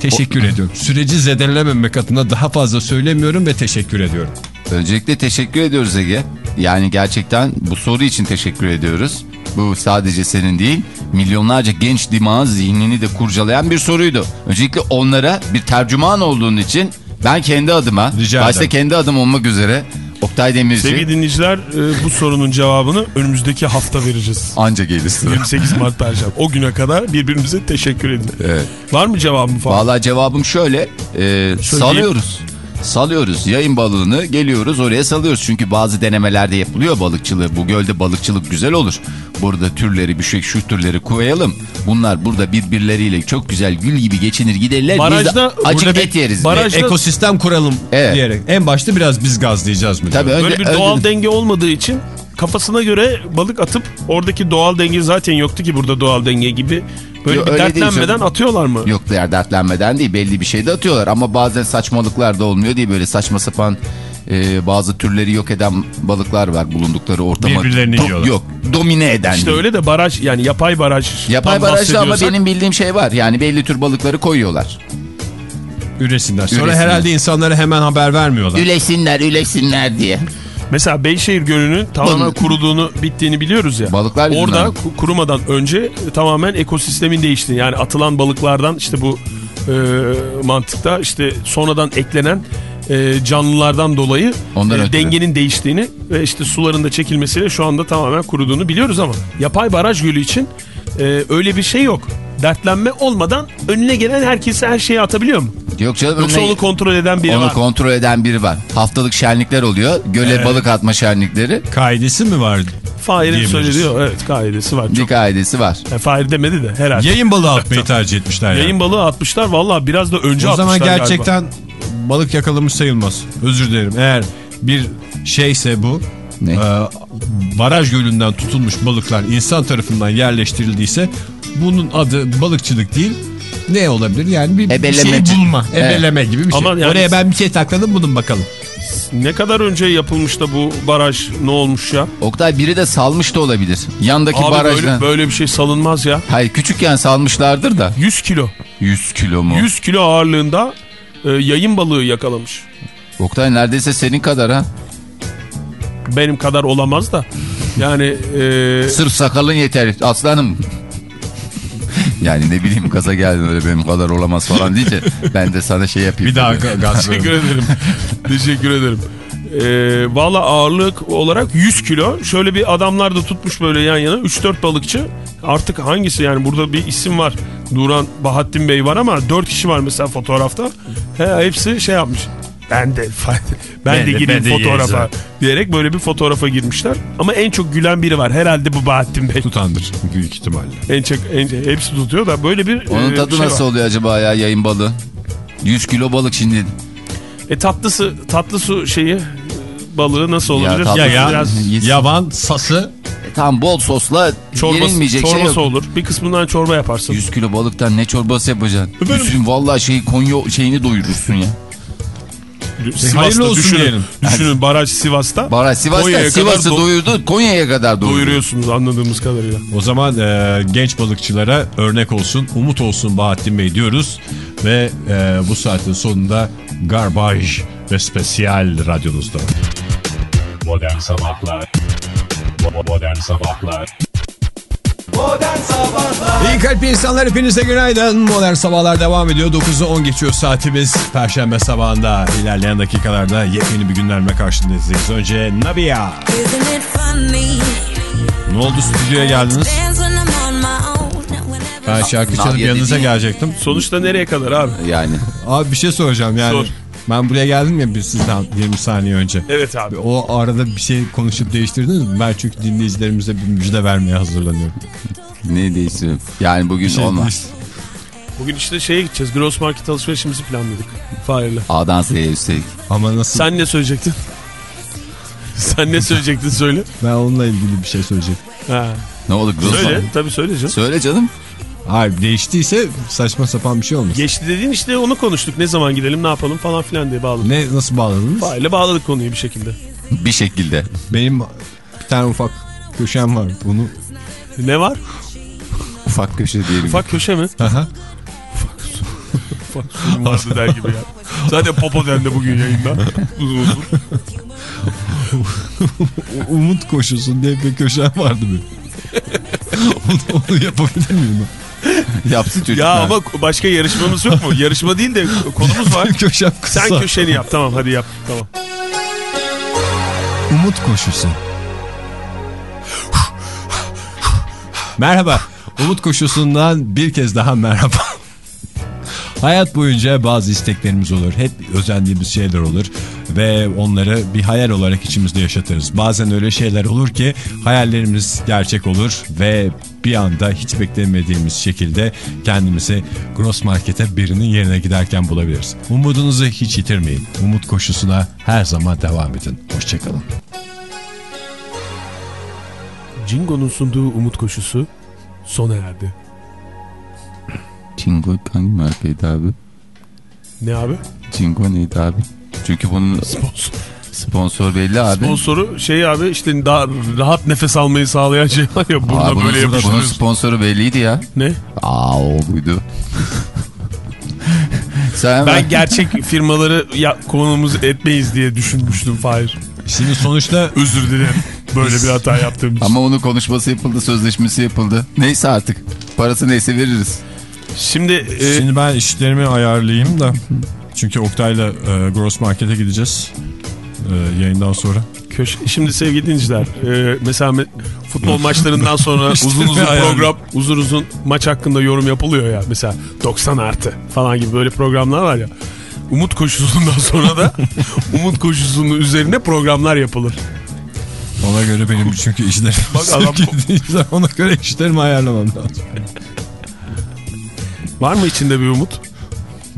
Teşekkür ediyorum. Süreci zedelememek adına daha fazla söylemiyorum ve teşekkür ediyorum. Öncelikle teşekkür ediyoruz Ege. Yani gerçekten bu soru için teşekkür ediyoruz. Bu sadece senin değil, milyonlarca genç dimağın zihnini de kurcalayan bir soruydu. Öncelikle onlara bir tercüman olduğun için ben kendi adıma, Rica başta ederim. kendi adım olmak üzere Oktay Demirci Sevgili dinleyiciler e, bu sorunun cevabını önümüzdeki hafta vereceğiz. anca gelir sıra. 28 Mart Perşembe. O güne kadar birbirimize teşekkür edin. Evet. Var mı cevabım falan? Vallahi cevabım şöyle, e, salıyoruz. Salıyoruz yayın balığını geliyoruz oraya salıyoruz. Çünkü bazı denemelerde yapılıyor balıkçılığı. Bu gölde balıkçılık güzel olur. Burada türleri bir şey şu türleri koyalım. Bunlar burada birbirleriyle çok güzel gül gibi geçinir giderler. Biz Barajda- de acık et yeriz. baraj- E, ekosistem kuralım Evet. diyerek. En başta biraz biz gazlayacağız mı? Tabii önce, Böyle bir önce- doğal denge olmadığı için kafasına göre balık atıp oradaki doğal denge zaten yoktu ki burada doğal denge gibi. Böyle Yo, bir dertlenmeden atıyorlar mı? Yok der dertlenmeden değil belli bir şey de atıyorlar ama bazen saçmalıklar da olmuyor değil böyle saçma sapan e, bazı türleri yok eden balıklar var bulundukları ortama. Birbirlerini yiyorlar. Yok domine eden İşte değil. öyle de baraj yani yapay baraj. Yapay barajda ama benim bildiğim şey var yani belli tür balıkları koyuyorlar. Üresinler. Sonra Üresinler. herhalde insanlara hemen haber vermiyorlar. Ülesinler ülesinler diye. Mesela Beyşehir Gölü'nün tamamen kuruduğunu bittiğini biliyoruz ya. Balıklar yüzünden. Orada ku- kurumadan önce tamamen ekosistemin değişti. Yani atılan balıklardan işte bu e, mantıkta işte sonradan eklenen e, canlılardan dolayı Ondan e, dengenin değiştiğini ve işte suların da çekilmesiyle şu anda tamamen kuruduğunu biliyoruz ama yapay baraj gölü için e, öyle bir şey yok. Dertlenme olmadan önüne gelen herkese her şeyi atabiliyor mu? Yok canım Yoksa onu kontrol eden biri onu var. kontrol eden biri var. Haftalık şenlikler oluyor. Göle balık atma şenlikleri. Kaidesi mi var? Fahir'in o. Evet kaidesi var. Bir Çok. kaidesi var. Yani Fahir demedi de herhalde. Yayın balığı atmayı tercih etmişler yani. Yayın balığı atmışlar. Valla biraz da önce o zaman atmışlar gerçekten balık yakalamış sayılmaz. Özür dilerim. Eğer bir şeyse bu Ne? e, baraj gölünden tutulmuş balıklar insan tarafından yerleştirildiyse bunun adı balıkçılık değil. Ne olabilir? Yani bir, bir şey bulma. Evet. Ebeleme gibi bir şey. Ama yani- Oraya ben bir şey takladım bunun bakalım. Ne kadar önce yapılmış da bu baraj ne olmuş ya? Oktay biri de salmış da olabilir. Yandaki Abi barajdan. böyle, böyle bir şey salınmaz ya. Hayır küçükken salmışlardır da. 100 kilo. 100 kilo mu? 100 kilo ağırlığında e, yayın balığı yakalamış. Oktay neredeyse senin kadar ha. Benim kadar olamaz da. Yani e, Sırf sakalın yeter aslanım. Yani ne bileyim gaza geldin öyle benim kadar olamaz falan deyince ben de sana şey yapayım. Bir daha gaz teşekkür ederim. teşekkür ederim. E, Valla ağırlık olarak 100 kilo. Şöyle bir adamlar da tutmuş böyle yan yana 3-4 balıkçı. Artık hangisi yani burada bir isim var. Duran Bahattin Bey var ama 4 kişi var mesela fotoğrafta. He, hepsi şey yapmış. Ben de ben, Ben de de- gireyim ben de fotoğrafa yiyeceğim. diyerek böyle bir fotoğrafa girmişler. Ama en çok gülen biri var. Herhalde bu Bahattin Bey. Tutandır büyük ihtimalle. En çok en, hepsi tutuyor da böyle bir Onun e, tadı şey nasıl var. oluyor acaba ya yayın balığı? 100 kilo balık şimdi. E tatlısı tatlı su şeyi e, balığı nasıl olabilir? Ya ya biraz yavan sası E, tam bol sosla çorbası, yenilmeyecek çorbası şey yok. olur. Bir kısmından çorba yaparsın. 100 kilo balıktan ne çorbası yapacaksın? Düşün vallahi şeyi Konya şeyini doyurursun ya. Sivas'ta hayırlı olsun düşünün, diyelim. düşünün baraj Sivas'ta. Baraj Sivas'ta Konya'ya kadar Sivas'ı do- doyurdu Konya'ya kadar doyurdu. Doyuruyorsunuz anladığımız kadarıyla. O zaman e, genç balıkçılara örnek olsun, umut olsun Bahattin Bey diyoruz. Ve e, bu saatin sonunda Garbage ve Spesyal radyonuzda. Modern Sabahlar Modern Sabahlar İyi kalp insanlar hepinize günaydın. Modern Sabahlar devam ediyor. 9'u 10 geçiyor saatimiz. Perşembe sabahında ilerleyen dakikalarda yepyeni bir günlerle karşınızdayız. Önce Nabia. Ne oldu stüdyoya geldiniz? Ben şarkı çalıp yanınıza gelecektim. Sonuçta nereye kadar abi? Yani Abi bir şey soracağım yani. Sor. Ben buraya geldim ya bir sizden 20 saniye önce. Evet abi. O arada bir şey konuşup değiştirdiniz mi? Ben çünkü dinleyicilerimize bir müjde vermeye hazırlanıyorum. Ne değilsin? Yani bugün Bir şey olmaz. Bugün işte şeye gideceğiz. Gross Market alışverişimizi planladık. Fahir'le. A'dan Z'ye üstelik. Ama nasıl? Sen ne söyleyecektin? Sen ne söyleyecektin söyle. Ben onunla ilgili bir şey söyleyeceğim. Ha. Ne oldu? Gross Söyle. Market? Tabii söyle canım. Söyle canım. Hayır değiştiyse saçma sapan bir şey olmuş. Geçti dediğin işte onu konuştuk. Ne zaman gidelim ne yapalım falan filan diye bağladık. Ne nasıl bağladınız? Fahir'le bağladık konuyu bir şekilde. Bir şekilde. Benim bir tane ufak köşem var. Bunu Ne var? Ufak köşe diyelim. Ufak köşe mi? Aha. Ufak sorun vardı der gibi ya. Zaten Popo dendi bugün yayında. Uzun uzun. Umut koşusun diye bir köşem vardı benim. onu, onu yapabilir miyim? Yapsın çocuk. Ya ama başka yarışmamız yok mu? Yarışma değil de konumuz var. köşem kısa. Sen köşeni yap. Tamam hadi yap. Tamam. Umut koşusu. merhaba. Umut koşusundan bir kez daha merhaba. Hayat boyunca bazı isteklerimiz olur. Hep özendiğimiz şeyler olur. Ve onları bir hayal olarak içimizde yaşatırız. Bazen öyle şeyler olur ki hayallerimiz gerçek olur. Ve bir anda hiç beklemediğimiz şekilde kendimizi Gross Market'e birinin yerine giderken bulabiliriz. Umudunuzu hiç yitirmeyin. Umut koşusuna her zaman devam edin. Hoşçakalın. Jingo'nun sunduğu umut koşusu sona erdi. Cingo hangi markaydı abi? Ne abi? Cingo neydi abi? Çünkü bunun Sponsor. Sponsor belli abi. Sponsoru şey abi işte daha rahat nefes almayı sağlayan şey var ya burada Aa, bunun, böyle bunun yapıştırıyorsun. sponsoru belliydi ya. Ne? Aa o buydu. Sen Ben gerçek firmaları ya, konumuz etmeyiz diye düşünmüştüm Fahir. Şimdi sonuçta Özür dilerim. Böyle bir hata yaptığım için. Ama onun konuşması yapıldı, sözleşmesi yapıldı. Neyse artık. Parası neyse veririz. Şimdi e, Şimdi ben işlerimi ayarlayayım da. Çünkü Oktay'la e, Gross Market'e gideceğiz. E, yayından sonra. köşe, şimdi sevgili dinleyiciler e, mesela me- futbol maçlarından sonra İşte uzun uzun bir program uzun uzun maç hakkında yorum yapılıyor ya mesela 90 artı falan gibi böyle programlar var ya. Umut koşusundan sonra da Umut koşusunun üzerine programlar yapılır. Ona göre benim çünkü işlerim. Bak adam- dinleyiciler, ona göre işlerimi ayarlamam lazım. Var mı içinde bir umut?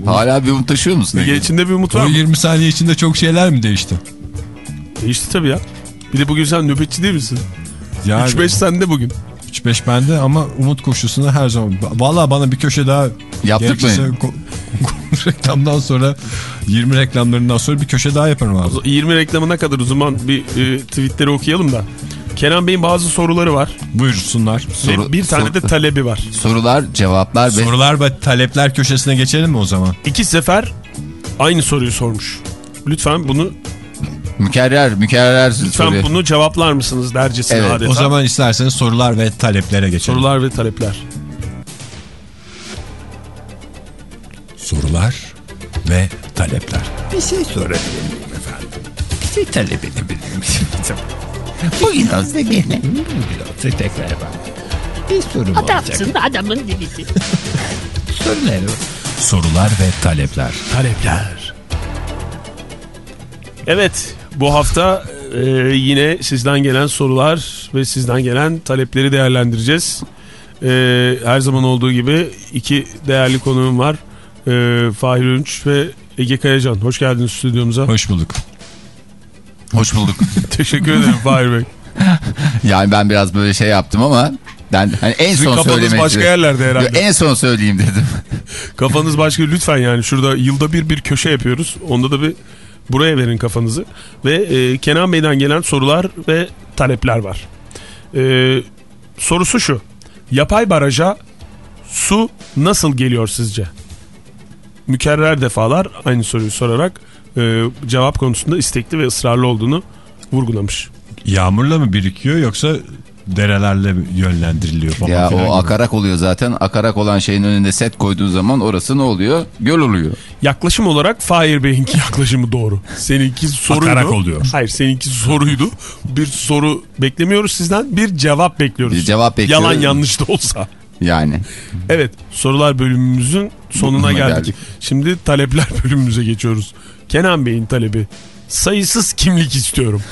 Hala bir umut taşıyor musun? Ege? içinde bir umut var mı? 20 saniye içinde çok şeyler mi değişti? Değişti tabii ya. Bir de bugün sen nöbetçi değil misin? Yani 3-5 sende bugün. 3-5 bende ama umut koşusunu her zaman. Valla bana bir köşe daha Yaptık mı? reklamdan sonra 20 reklamlarından sonra bir köşe daha yaparım abi. 20 reklamına kadar o zaman bir e, tweetleri okuyalım da. Kenan Bey'in bazı soruları var. Buyursunlar. Soru- bir tane sor- de talebi var. Sorular, cevaplar ve Sorular ve talepler köşesine geçelim mi o zaman? İki sefer aynı soruyu sormuş. Lütfen bunu mükerrer, mükerrer lütfen soruyor. bunu cevaplar mısınız dercesine Evet, adeta. O zaman isterseniz sorular ve taleplere geçelim. sorular ve talepler. Sorular ve talepler. Bir şey sorabilir miyim efendim? Bir şey talep edebilir miyim? Bugün olsa gene. Bugün olsa tekrar bak. Bir sorum olacak. Adamsın adamın dibisi. Soruları Sorular ve talepler. Talepler. Evet bu hafta e, yine sizden gelen sorular ve sizden gelen talepleri değerlendireceğiz. E, her zaman olduğu gibi iki değerli konuğum var. E, Fahir Önç ve Ege Kayacan. Hoş geldiniz stüdyomuza. Hoş bulduk. Hoş bulduk. Teşekkür ederim Fahir Bey. yani ben biraz böyle şey yaptım ama ben hani en Sizin son söylemek başka yerlerde herhalde. En son söyleyeyim dedim. Kafanız başka lütfen yani şurada yılda bir bir köşe yapıyoruz. Onda da bir buraya verin kafanızı. Ve e, Kenan Bey'den gelen sorular ve talepler var. E, sorusu şu. Yapay baraja su nasıl geliyor sizce? Mükerrer defalar aynı soruyu sorarak e, cevap konusunda istekli ve ısrarlı olduğunu vurgulamış. Yağmurla mı birikiyor yoksa derelerle yönlendiriliyor falan ya o gibi. akarak oluyor zaten. Akarak olan şeyin önünde set koyduğun zaman orası ne oluyor? Göl oluyor. Yaklaşım olarak Fahir Bey'inki yaklaşımı doğru. Seninki soruydu. Akarak oluyor. Hayır seninki soruydu. Bir soru beklemiyoruz sizden. Bir cevap bekliyoruz. Bir cevap bekliyoruz. Yalan yanlış da olsa. Yani. Evet sorular bölümümüzün sonuna Sonuna geldik. geldik. Şimdi talepler bölümümüze geçiyoruz. Kenan Bey'in talebi. Sayısız kimlik istiyorum.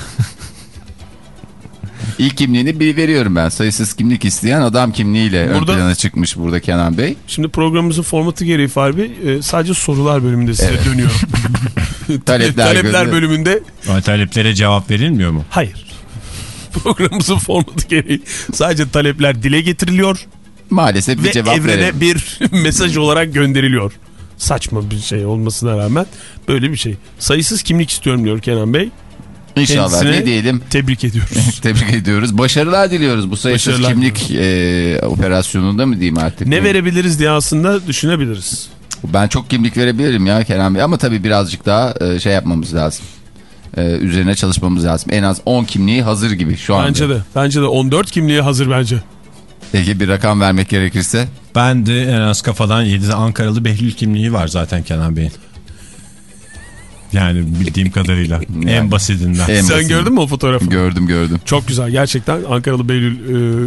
İlk kimliğini bir veriyorum ben. Sayısız kimlik isteyen adam kimliğiyle Burada- ön plana çıkmış burada Kenan Bey. Şimdi programımızın formatı gereği Fahri Bey e, sadece sorular bölümünde size Evet. dönüyorum. Talepler, Talepler bölümünde O taleplere cevap verilmiyor mu? hayır. Programımızın formatı gereği sadece talepler dile getiriliyor Maalesef bir cevap evrene verelim. bir mesaj olarak gönderiliyor. Saçma bir şey olmasına rağmen böyle bir şey. Sayısız kimlik istiyorum diyor Kenan Bey. İnşallah Kendisine ne diyelim. Tebrik ediyoruz. Tebrik ediyoruz. Başarılar diliyoruz bu sayısız Başarılar kimlik e, operasyonunda mı diyeyim artık? ne verebiliriz diye aslında düşünebiliriz. Ben çok kimlik verebilirim ya Kenan Bey ama tabii birazcık daha e, şey yapmamız lazım. E, üzerine çalışmamız lazım. En az 10 kimliği hazır gibi şu anda. Bence de. Bence de 14 kimliğe hazır bence. Ege bir rakam vermek gerekirse. Ben de en az kafadan 7 Ankaralı Behlül kimliği var zaten Kenan Bey'in. Yani bildiğim kadarıyla. En basitinden. En Sen basit. gördün mü o fotoğrafı? Gördüm gördüm. Çok güzel. Gerçekten Ankaralı Beylül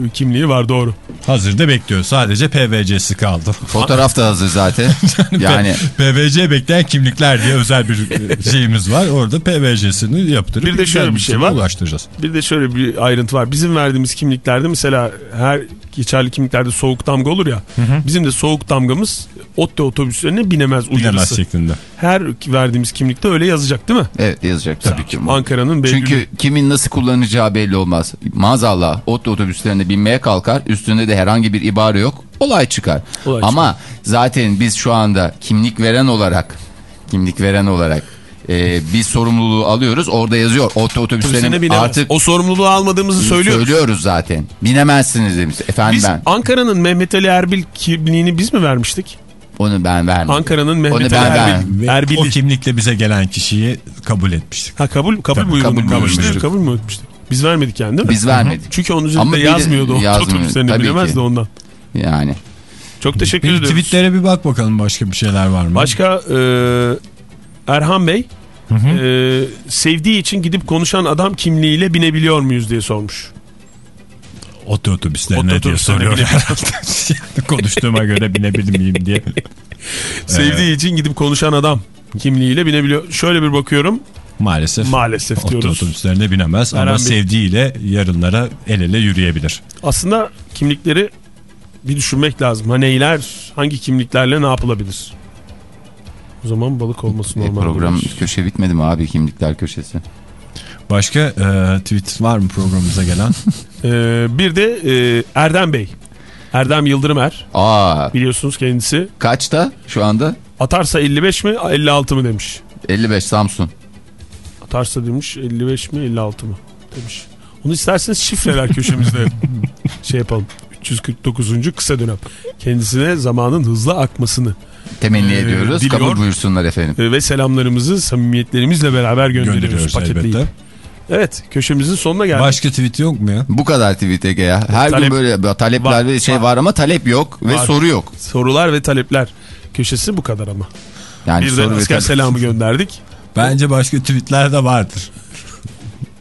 e, kimliği var doğru. Hazırda bekliyor. Sadece PVC'si kaldı. Fotoğraf da hazır zaten. yani PVC bekleyen kimlikler diye özel bir e, şeyimiz var. Orada PVC'sini yaptırıp Bir de şöyle bir şey var. ulaştıracağız. Bir de şöyle bir ayrıntı var. Bizim verdiğimiz kimliklerde mesela her geçerli kimliklerde soğuk damga olur ya. Bizim de soğuk damgamız ODTÜ otobüslerine binemez uyarısı. şeklinde. Her verdiğimiz kimlikte öyle yazacak değil mi? evet yazacak tabii ki. Ankara'nın Beylül'ü. Çünkü kimin nasıl kullanacağı belli olmaz. Maazallah ot otobüslerine binmeye kalkar. Üstünde de herhangi bir ibare yok. Olay çıkar. Olay Ama zaten biz şu anda kimlik veren olarak kimlik veren olarak e, bir sorumluluğu alıyoruz. Orada yazıyor. Ot Otobüslerine binemez. artık o sorumluluğu almadığımızı söylüyoruz. söylüyoruz zaten. Binemezsiniz demiş. Efendim Biz ben. Ankara'nın Mehmet Ali Erbil kimliğini biz mi vermiştik? Onu ben vermedim. Ankara'nın Mehmet Onu ben. Erbil. O kimlikle bize gelen kişiyi kabul etmiştik. Ha kabul kabul Tabii, buyurun. kabul Kabul, buyurmuştuk. kabul mü etmiştik? Biz vermedik yani değil mi? Biz vermedik. Çünkü onun üzerinde yazmıyordu. Yazmıyor, otobüslerine tabii bilemez ki. de ondan. Yani. Çok teşekkür Bir ediyoruz. tweetlere bir bak bakalım başka bir şeyler var mı? Başka e, Erhan Bey e, sevdiği için gidip konuşan adam kimliğiyle binebiliyor muyuz diye sormuş. Oto otobüslerine diye Otobüslerine soruyor herhalde. Konuştuğuma göre binebilir miyim diye. Sevdiği için gidip konuşan adam kimliğiyle binebiliyor. Şöyle bir bakıyorum. Maalesef. Maalesef Oto diyoruz. otobüslerine binemez Eren ama sevdiğiyle yarınlara el ele yürüyebilir. Aslında kimlikleri bir düşünmek lazım. Ha neyler, hangi kimliklerle ne yapılabilir? O zaman balık olması E, normal. program diyoruz. köşe bitmedi mi abi kimlikler köşesi? Başka e, tweet var mı programımıza gelen? Ee, bir de e, Erdem Bey. Erdem Yıldırım Er. Aa Biliyorsunuz kendisi. kaçta şu anda? Atarsa 55 mi 56 mı demiş. 55 Samsun. Atarsa demiş 55 mi 56 mı demiş. Onu isterseniz şifreler köşemizde şey yapalım. 349. kısa dönem. Kendisine zamanın hızlı akmasını Temenni Ee, ediyoruz. diliyor. Kabul buyursunlar efendim. e, ve selamlarımızı samimiyetlerimizle beraber gönderiyoruz, Gönderiyoruz paketleyip. elbette. Evet köşemizin sonuna geldik. Başka tweet yok mu ya? Bu kadar tweet Ege ya. Her Talep- gün böyle talepler Var, ve şey var. var. ama talep yok ve Var. soru yok. Sorular ve talepler köşesi bu kadar ama. Yani Bir de soru ve asker selamı gönderdik. Bence başka tweetler de vardır.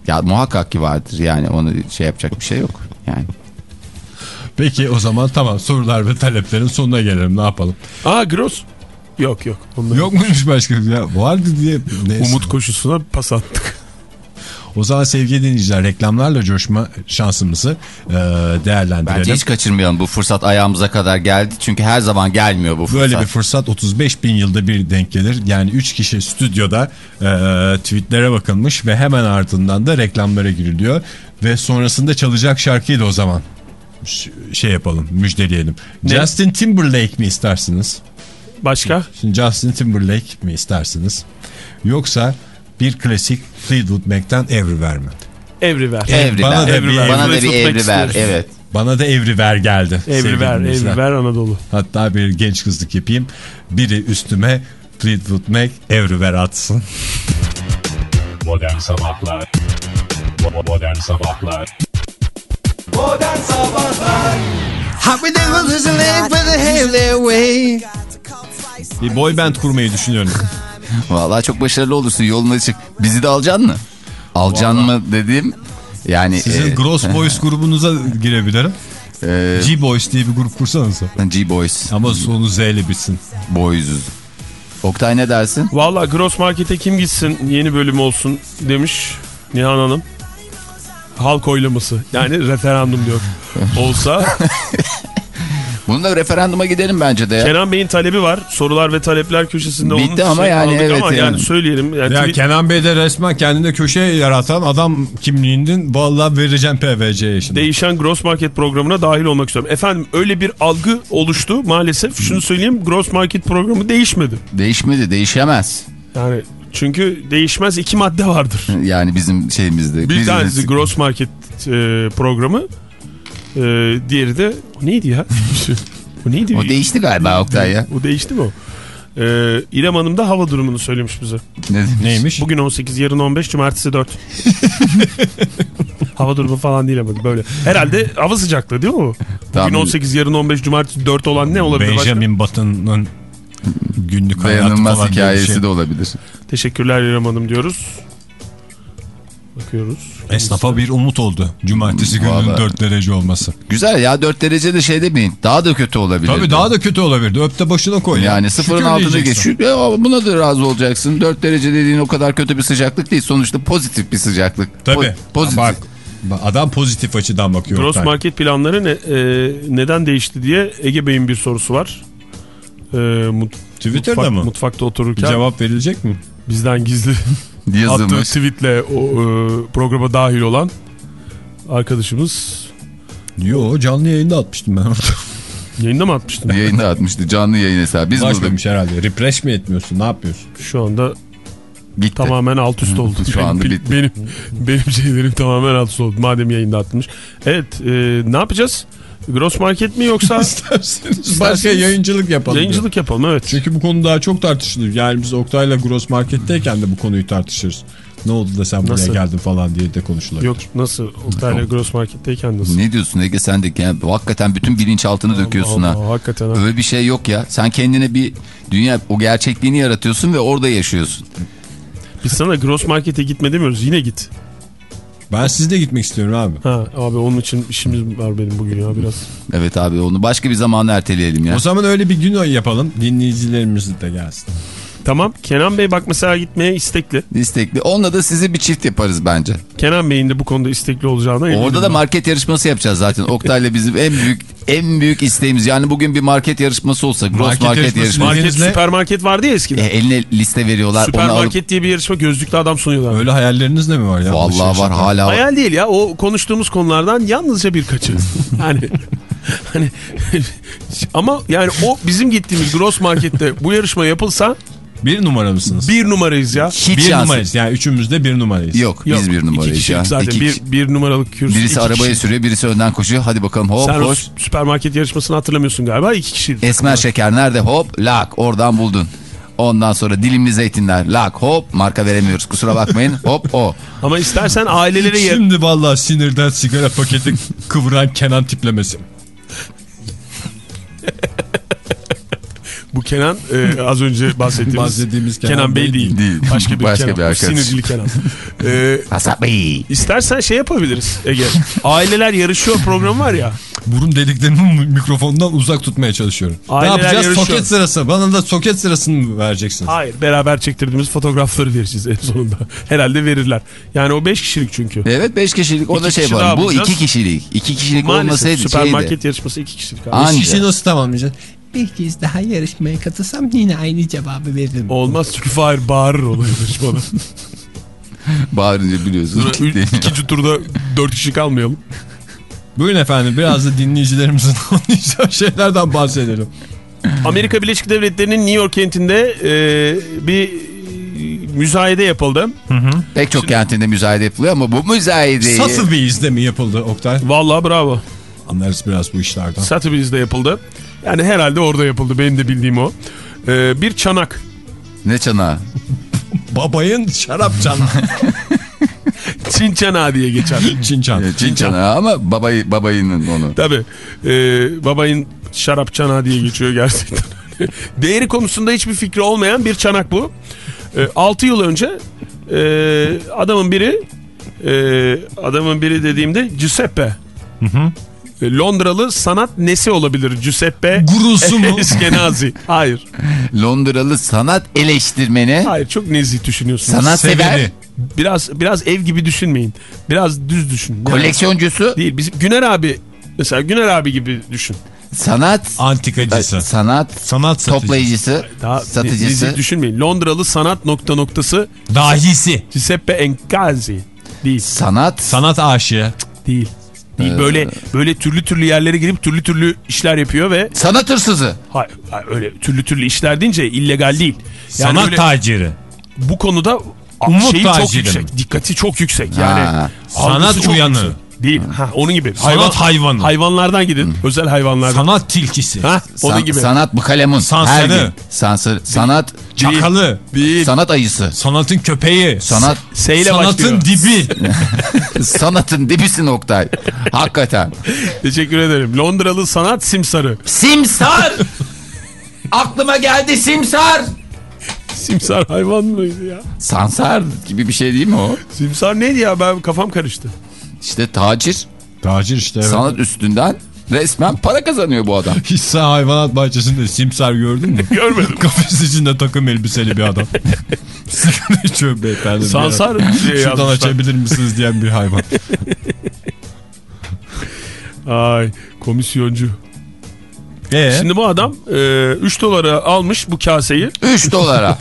Ya muhakkak ki vardır yani onu şey yapacak bir şey yok. Yani Peki o zaman tamam sorular ve taleplerin sonuna gelelim ne yapalım? Aa Gross. Yok yok. Ondan Yok muymuş başka ya? Vardı diye. Neyse. Umut koşusuna pas attık. O zaman sevgili dinleyiciler reklamlarla coşma şansımızı e, değerlendirelim. bence hiç kaçırmayalım bu fırsat ayağımıza kadar geldi. Çünkü her zaman gelmiyor bu fırsat. Böyle bir fırsat 35 bin yılda bir denk gelir. Yani 3 kişi stüdyoda e, tweetlere bakılmış ve hemen ardından da reklamlara giriliyor. Ve sonrasında çalacak şarkıyı da o zaman ş- şey yapalım müjdeleyelim. Ne? Justin Timberlake mi istersiniz? Başka? Şimdi Justin Timberlake mi istersiniz? Yoksa bir klasik Fleetwood Mac'ten Everywhere mi? Evri ver. Evri Bana ver. da bir- Bana da bir evri ver. Evet. Bana da Everywhere geldi. Evri ver. Evri ver Anadolu. Hatta bir genç kızlık yapayım. Biri üstüme Fleetwood Mac Everywhere atsın. Modern Sabahlar Modern Sabahlar Modern Sabahlar Bir boy band kurmayı düşünüyorum. Vallahi çok başarılı olursun yolun açık. Bizi de alacaksın mı? Alacaksın mı dediğim yani. Sizin e, Gross Boys grubunuza girebilirim. e, G-Boys diye bir grup kursanız. G-Boys. Ama sonu Z ile bitsin. Boys'uz. Oktay ne dersin? Valla Gross Market'e kim gitsin yeni bölüm olsun demiş Nihan Hanım. Halk oylaması yani referandum diyor. Olsa Bununla referanduma gidelim bence de ya. Kenan Bey'in talebi var. Sorular ve talepler köşesinde Bitti onun ama şey yani evet ama yani. yani. söyleyelim. Yani Ya Kenan Bey de resmen kendine köşe yaratan adam kimliğinden vallahi vereceğim PVC'ye şimdi. değişen Gross Market programına dahil olmak istiyorum. Efendim öyle bir algı oluştu maalesef. Şunu söyleyeyim Gross Market programı değişmedi. Değişmedi değişemez. Yani çünkü değişmez iki madde vardır. Yani bizim şeyimizde. Bir tanesi Gross Market e, programı. E, diğeri de o neydi ya? o neydi? O değişti galiba Oktay ya. O değişti mi o? E, İrem Hanım da hava durumunu söylemiş bize. Ne demiş? Neymiş? Bugün 18, yarın 15, cumartesi 4. hava durumu falan değil ama böyle. Herhalde hava sıcaklığı değil mi bu? Tamam. Bugün 18, yarın 15, cumartesi 4 olan ne olabilir başka? Benjamin Button'ın günlük hayatı Dayanılmaz hikayesi şey. de olabilir. Teşekkürler İrem Hanım diyoruz. Bakıyoruz. Esnafa bir umut oldu. Cumartesi gününün Vallahi. 4 derece olması. Güzel ya 4 derece de şey demeyin. Daha da kötü olabilir. Tabii daha da kötü olabilirdi. Öpte başına koy. ya. Yani sıfırın Şükür altına geçiyor. Ya buna da razı olacaksın. 4 derece dediğin o kadar kötü bir sıcaklık değil. Sonuçta pozitif bir sıcaklık. Tabii. Po- pozitif. Bak adam pozitif açıdan bakıyor. Gross market planları ne, e, neden değişti diye Ege Bey'in bir sorusu var. E, mut- Twitter'da mutfak- mı? Mutfakta Bir otururken cevap verilecek mi? bizden gizli attığı Yazılmış. tweetle o e, programa dahil olan arkadaşımız Yo canlı yayında atmıştım ben orada. yayında mı atmıştın? Yayında atmıştı. Canlı yayın hesabı. Biz burada Ulaşmamış herhalde. Refresh mi etmiyorsun? Ne yapıyorsun? Şu anda gitti. tamamen alt üst oldu. Şu anda benim, bitti. benim, benim şeylerim tamamen alt üst oldu. Madem yayında atmış. Evet e, ne yapacağız? Gross market mi yoksa İsterseniz başka yayıncılık yapalım. yayıncılık yapalım evet. Çünkü bu konu daha çok tartışılır. Yani biz Oktay'la Gross Market'teyken de bu konuyu tartışırız. Ne oldu da sen buraya Nasıl? geldin falan diye de konuşulabilir. Yok nasıl Oktay'la Gross Market'teyken nasıl? Ne diyorsun Ege sen de yani hakikaten bütün bilinçaltını döküyorsun ha. Allah, hakikaten ha. Öyle bir şey yok ya. Sen kendine bir dünya o gerçekliğini yaratıyorsun ve orada yaşıyorsun. Biz sana Gross Market'e gitme demiyoruz. Yine git. Ben sizde gitmek istiyorum abi. Ha abi onun için işimiz var benim bugün ya biraz. Evet abi onu başka bir zamana erteleyelim ya. O zaman öyle bir gün yapalım. Dinleyicilerimiz de gelsin. Tamam Kenan Bey bak mesela gitmeye istekli. İstekli. Onunla da sizi bir çift yaparız bence. Kenan Bey'in de bu konuda istekli olacağına eminim. Orada da ben. market yarışması yapacağız zaten. Oktay'la bizim en büyük en büyük isteğimiz. Yani bugün bir market yarışması olsa, gross Market market, yarışması yarışması. Market, Dediğinizle- süpermarket vardı ya eskiden. E, eline liste veriyorlar. Onu alıp Süpermarket diye bir yarışma gözlüklü adam sunuyorlar. Öyle hayalleriniz de mi var ya? Vallahi var hala var. Hayal değil ya o konuştuğumuz konulardan yalnızca birkaçı. hani hani ama yani o bizim gittiğimiz gross markette bu yarışma yapılsa Bir numaralısınız. bir numarayız ya. Hiç bir şansı- numarayız. Yani üçümüz de bir numarayız. Yok, Yok, biz bir iki numarayız kişilik ya. zaten İki bir, bir numaralık kürsü. Birisi iki arabaya kişi. sürüyor, birisi önden koşuyor. Hadi bakalım hop Sen koş. süpermarket yarışmasını hatırlamıyorsun galiba iki kişi. Esmer şeker nerede? Hop lak oradan buldun. Ondan sonra dilimli zeytinler lak hop marka veremiyoruz kusura bakmayın hop o. Ama istersen ailelere. Şimdi vallahi sinirden sigara paketi kıvıran Kenan tiplemesi. Bu Kenan e, az önce bahsettiğimiz Bahsettiğimiz Kenan, Kenan Bey Bey değil. değil. Başka bir Başka Kenan. bir arkadaş. Sinirli Kenan. E, Hasap Bey. istersen şey yapabiliriz Ege. Aileler yarışıyor programı var ya. Burun deliklerimi mikrofondan uzak tutmaya çalışıyorum. Aileler ne yapacağız? yarışıyor. Soket sırası. Bana da soket sırasını mı vereceksiniz? Hayır beraber çektirdiğimiz fotoğrafları vereceğiz en sonunda. Herhalde verirler. Yani o 5 kişilik çünkü. Evet 5 kişilik o İki da şey var. Bu bulacağız. 2 kişilik. 2 kişilik Maalesef olmasaydı süpermarket şeydi. yarışması 2 kişilik. abi. Anca. İşi nasıl tamamlayacağız? Bir kez daha yarışmaya katılsam yine aynı cevabı veririm. Olmaz çünkü Fahir bağırır o yarışmada. Bağırınca biliyorsunuz. İkinci turda 4 kişi kalmayalım. Buyurun efendim biraz da dinleyicilerimizin anlayacağı şeylerden bahsedelim. Amerika Birleşik Devletleri'nin New York kentinde e, bir müzayede yapıldı. Pek çok kentinde müzayede yapılıyor ama bu müzayedeyi... Sotheby's'de mi yapıldı Oktay? Vallahi bravo. Anlarız biraz bu işlerden. Sotheby's'de yapıldı. Yani herhalde orada yapıldı. Benim de bildiğim o. E, bir çanak. Ne çanağı? Babayın şarap canı. Çin çanağı diye geçer. Çinçan. Çin çanağı ama babayı, babayının onu. Tabii. E, babayın şarap çanağı diye geçiyor gerçekten. Değeri konusunda hiçbir fikri olmayan bir çanak bu. 6 yıl önce e, adamın biri e, adamın biri dediğimde Giuseppe E, Londralı sanat nesi olabilir? Giuseppe Gurusu mu? Eskenazi. Hayır. Londralı sanat eleştirmeni. Hayır çok nezih düşünüyorsunuz. Sanat sever. Severi. Biraz biraz ev gibi düşünmeyin. Biraz düz düşün. Yani Koleksiyoncusu. Değil. Bizim Güner abi mesela Güner abi gibi düşün. Sanat. Antikacısı. Sanat. Sanat satıcısı. Toplayıcısı. Daha satıcısı. düşünmeyin. Londralı sanat nokta noktası Dahisi. Giuseppe Encazi. Değil. Sanat. Sanat aşığı. Değil. Değil. Ee, Böyle böyle türlü türlü yerlere girip türlü türlü işler yapıyor ve Sanat hırsızı. hayır, hayır, öyle türlü türlü işler deyince illegal değil. Yani Sanat böyle taciri. bu konuda Umut şeyi çok yüksek. Dikkati çok yüksek. Yani Ha. Sanat uyanı. yüksek. Değil. Ha, onun gibi. Sanat hayvanı. Hayvanlardan gidin. Özel hayvanlardan. Sanat tilkisi. Ha, onun San- gibi. Sanat bu kalemun. Sansarı. Her gün. Sansarı. Sanat. Çakalı. Değil. Sanat ayısı. Sanatın köpeği. Sanat. Seyle başlıyor. Sanatın dibi. sanatın dibisi Oktay. Hakikaten. Teşekkür ederim. Londralı sanat simsarı. Simsar. Aklıma geldi simsar. Simsar hayvan mıydı ya? Sansar gibi bir şey değil mi o? Simsar neydi ya? Ben kafam karıştı. İşte tacir. Tacir işte evet. Sanat üstünden resmen para kazanıyor bu adam. Hisse hayvanat bahçesinde simsar gördün mü? Görmedim. Kafes içinde takım elbiseli bir adam. Sigara içiyor beyefendi. bir Sansar diye Şuradan yazmışlar. açabilir misiniz diyen bir hayvan. Ay komisyoncu. Ee? Şimdi bu adam 3 dolara almış bu kaseyi. 3 dolara.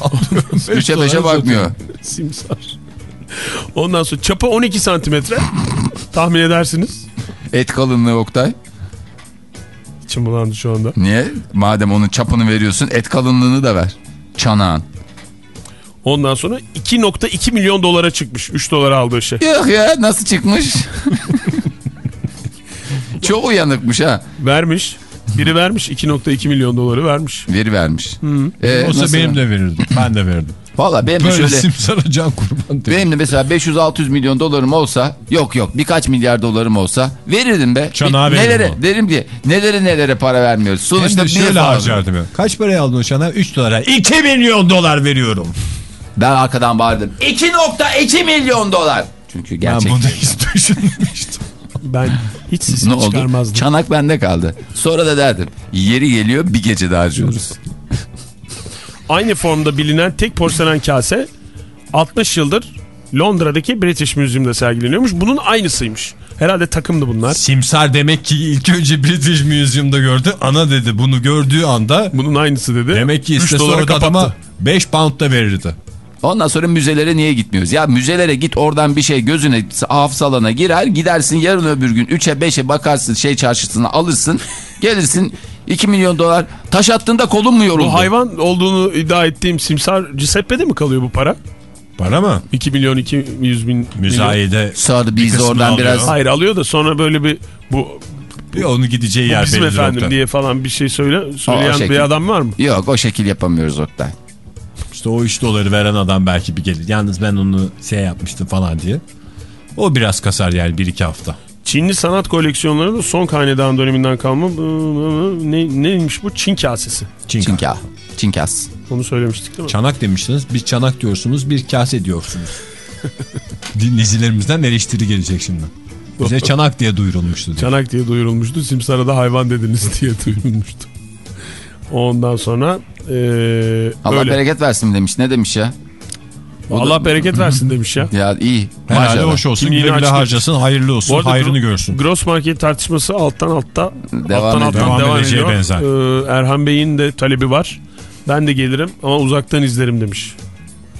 3'e 5'e bakmıyor. Simsar. Ondan sonra çapı 12 santimetre. Tahmin edersiniz. Et kalınlığı Oktay. İçim bulandı şu anda. Niye? Madem onun çapını veriyorsun et kalınlığını da ver. Çanağın. Ondan sonra 2.2 milyon dolara çıkmış. 3 dolara aldığı şey. Yok ya nasıl çıkmış? Çok uyanıkmış ha. Vermiş. Biri vermiş 2.2 milyon doları vermiş. Veri vermiş. Ee, Olsa nasıl? benim de verirdim. Ben de verirdim. Valla benim de Böyle şöyle... simsara can kurban değil. Benim de mesela 500-600 milyon dolarım olsa yok yok birkaç milyar dolarım olsa verirdim be. Çanağa Bir- Nelere o. derim ki nelere nelere para vermiyoruz. Hem Sonuçta de bir şöyle harcardım ya. Kaç paraya aldın o çanağı? 3 dolara. 2 milyon dolar veriyorum. Ben arkadan bağırdım. 2.2 milyon dolar. Çünkü Ben gerçek. bunu hiç düşünmemiştim. Ben hiç sesini oldu? çıkarmazdım. Çanak bende kaldı. Sonra da derdim. Yeri geliyor bir gece daha harcıyoruz. Aynı formda bilinen tek porselen kase 60 yıldır Londra'daki British Museum'da sergileniyormuş. Bunun aynısıymış. Herhalde takımdı bunlar. Simsar demek ki ilk önce British Museum'da gördü. Ana dedi bunu gördüğü anda Bunun aynısı dedi. demek ki istese orada kapattı. adama 5 pound da verirdi. Ondan sonra müzelere niye gitmiyoruz? Ya müzelere git oradan bir şey gözüne hafızalana girer. Gidersin yarın öbür gün 3'e 5'e bakarsın şey çarşısına alırsın. Gelirsin 2 milyon dolar taş attığında kolun mu yoruldu? Bu hayvan olduğunu iddia ettiğim Simsar Giuseppe'de mi kalıyor bu para? Para mı? 2 milyon 200 bin. Müzayede Sonra biz oradan alıyor. biraz Hayır alıyor da sonra böyle bir bu, bir onu gideceği bu yer bizim efendim nokta. diye falan bir şey söyle söyleyen şekil. bir adam var mı? Yok o şekil yapamıyoruz Oktay. İşte o 3 doları veren adam belki bir gelir. Yalnız ben onu şey yapmıştım falan diye. O biraz kasar yani 1-2 hafta. Çinli sanat koleksiyonları da son hanedan döneminden kalma ne, neymiş bu? Çin kasesi. Çinka. Çinka. Çinkas. Onu söylemiştik değil mi? Çanak demiştiniz. Biz çanak diyorsunuz, bir kase diyorsunuz. Dinleyicilerimizden eleştiri gelecek şimdi. Bize çanak diye duyurulmuştu. diye. Çanak diye duyurulmuştu. Simsar'a da hayvan dediniz diye duyurulmuştu. Ondan sonra ee, Allah böyle. bereket versin demiş. Ne demiş ya? Allah bereket versin demiş ya. Ya iyi. Herhalde Maşallah. hoş olsun, güle güle harcasın, hayırlı olsun, hayrını görsün. Gross market tartışması alttan altta Devam alttan ediyor. alttan Devam devam ediyor. benzer. Ee, Erhan Bey'in de talebi var. Ben de gelirim ama uzaktan izlerim demiş.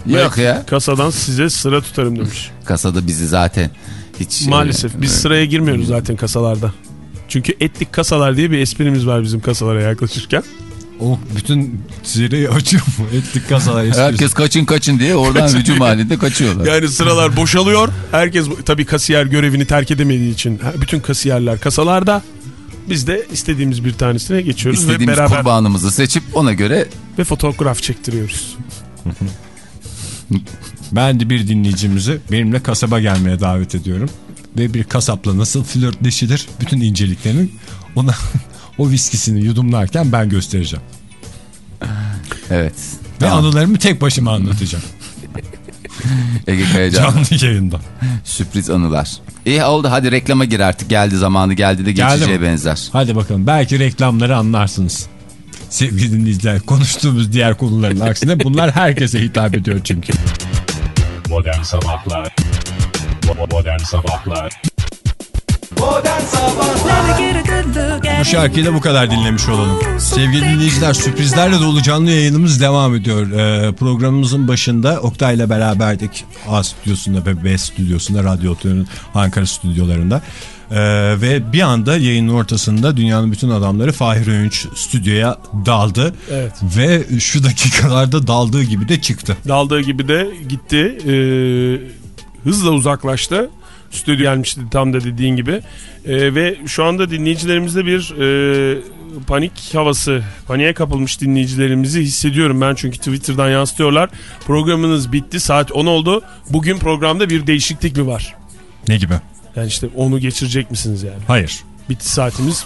Yok ya. Kasadan size sıra tutarım demiş. Kasada bizi zaten hiç... Maalesef biz sıraya girmiyoruz zaten kasalarda. Çünkü etlik kasalar diye bir esprimiz var bizim kasalara yaklaşırken. O bütün zireyi açıyor mu? Ettik kasalar Herkes kaçın kaçın diye oradan hücum halinde kaçıyorlar. Yani sıralar boşalıyor. Herkes tabii kasiyer görevini terk edemediği için bütün kasiyerler kasalarda. Biz de istediğimiz bir tanesine geçiyoruz ve İstediğimiz beraber kurbanımızı seçip ona göre ve fotoğraf çektiriyoruz. Ben de bir dinleyicimizi benimle kasaba gelmeye davet ediyorum. Ve bir kasapla nasıl flörtleşilir bütün inceliklerini ona o viskisini yudumlarken ben göstereceğim. evet. Ve Tamam. anılarımı tek başıma anlatacağım. Ege Kayacan. Canlı yayında. Sürpriz anılar. İyi oldu hadi reklama gir artık. Geldi zamanı geldi de Geldi geçeceğe mi? benzer. Hadi bakalım belki reklamları anlarsınız. Sevgili dinleyiciler konuştuğumuz diğer konuların aksine bunlar herkese hitap ediyor çünkü. Modern Sabahlar Modern Sabahlar Bu şarkıyı da bu kadar dinlemiş olalım. Sevgili dinleyiciler sürprizlerle dolu canlı yayınımız devam ediyor. Ee, programımızın başında Oktay'la beraberdik. A stüdyosunda ve B stüdyosunda, Radyo Otoyon'un Ankara stüdyolarında. Ee, ve bir anda yayının ortasında dünyanın bütün adamları Fahir Öğünç stüdyoya daldı. Evet. Ve şu dakikalarda daldığı gibi de çıktı. Daldığı gibi de gitti. Ee, hızla uzaklaştı. Stüdyo gelmişti tam da dediğin gibi. Ee, ve şu anda dinleyicilerimizde bir e, panik havası, paniğe kapılmış dinleyicilerimizi hissediyorum ben. Çünkü Twitter'dan yansıtıyorlar. Programınız bitti saat 10 oldu. Bugün programda bir değişiklik mi var? Ne gibi? Yani işte onu geçirecek misiniz yani? Hayır. Bitti saatimiz.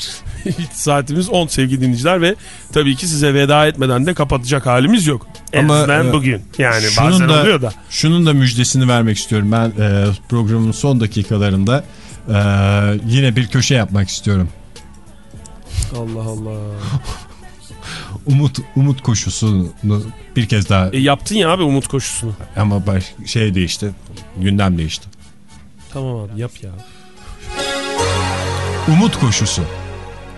bitti saatimiz 10 sevgili dinleyiciler ve tabii ki size veda etmeden de kapatacak halimiz yok. Ama, azından e, bugün. Yani bazen da, oluyor da. Şunun da müjdesini vermek istiyorum. Ben e, programın son dakikalarında e, yine bir köşe yapmak istiyorum. Allah Allah. Umut umut koşusunu bir kez daha E yaptın ya abi umut koşusunu. ama baş, şey değişti. Gündem değişti. Tamam abi yap ya. Umut koşusu.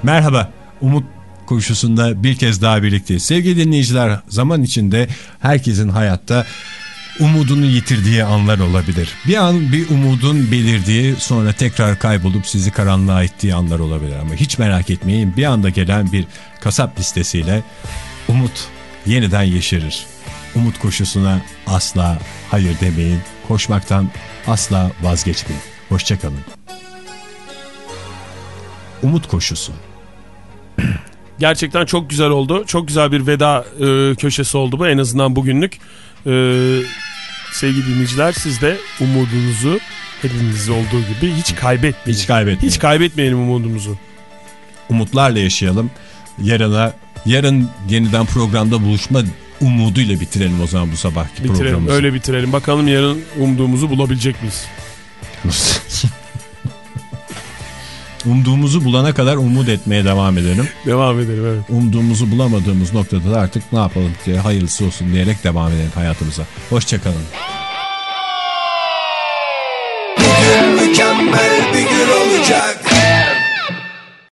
Merhaba. Umut koşusunda bir kez daha birlikteyiz. Sevgili dinleyiciler zaman içinde herkesin hayatta umudunu yitirdiği anlar olabilir. Bir an bir umudun belirdiği sonra tekrar kaybolup sizi karanlığa ittiği anlar olabilir. Ama hiç merak etmeyin bir anda gelen bir kasap listesiyle umut yeniden yeşerir. Umut koşusuna asla hayır demeyin. Koşmaktan asla vazgeçmeyin. Hoşçakalın. Umut koşusu. Gerçekten çok güzel oldu. Çok güzel bir veda e, köşesi oldu bu en azından bugünlük. E, sevgili dinleyiciler siz de umudunuzu elinizde olduğu gibi hiç kaybetmeyin. Hiç kaybetmeyin. Hiç kaybetmeyelim umudumuzu. umutlarla yaşayalım. Yarına yarın yeniden programda buluşma umuduyla bitirelim o zaman bu sabahki Bitirelim programımızı. öyle bitirelim. Bakalım yarın umduğumuzu bulabilecek miyiz? Umduğumuzu bulana kadar umut etmeye devam edelim. devam edelim evet. Umduğumuzu bulamadığımız noktada da artık ne yapalım ki hayırlısı olsun diyerek devam edelim hayatımıza. Hoşçakalın. Mükemmel bir gün olacak.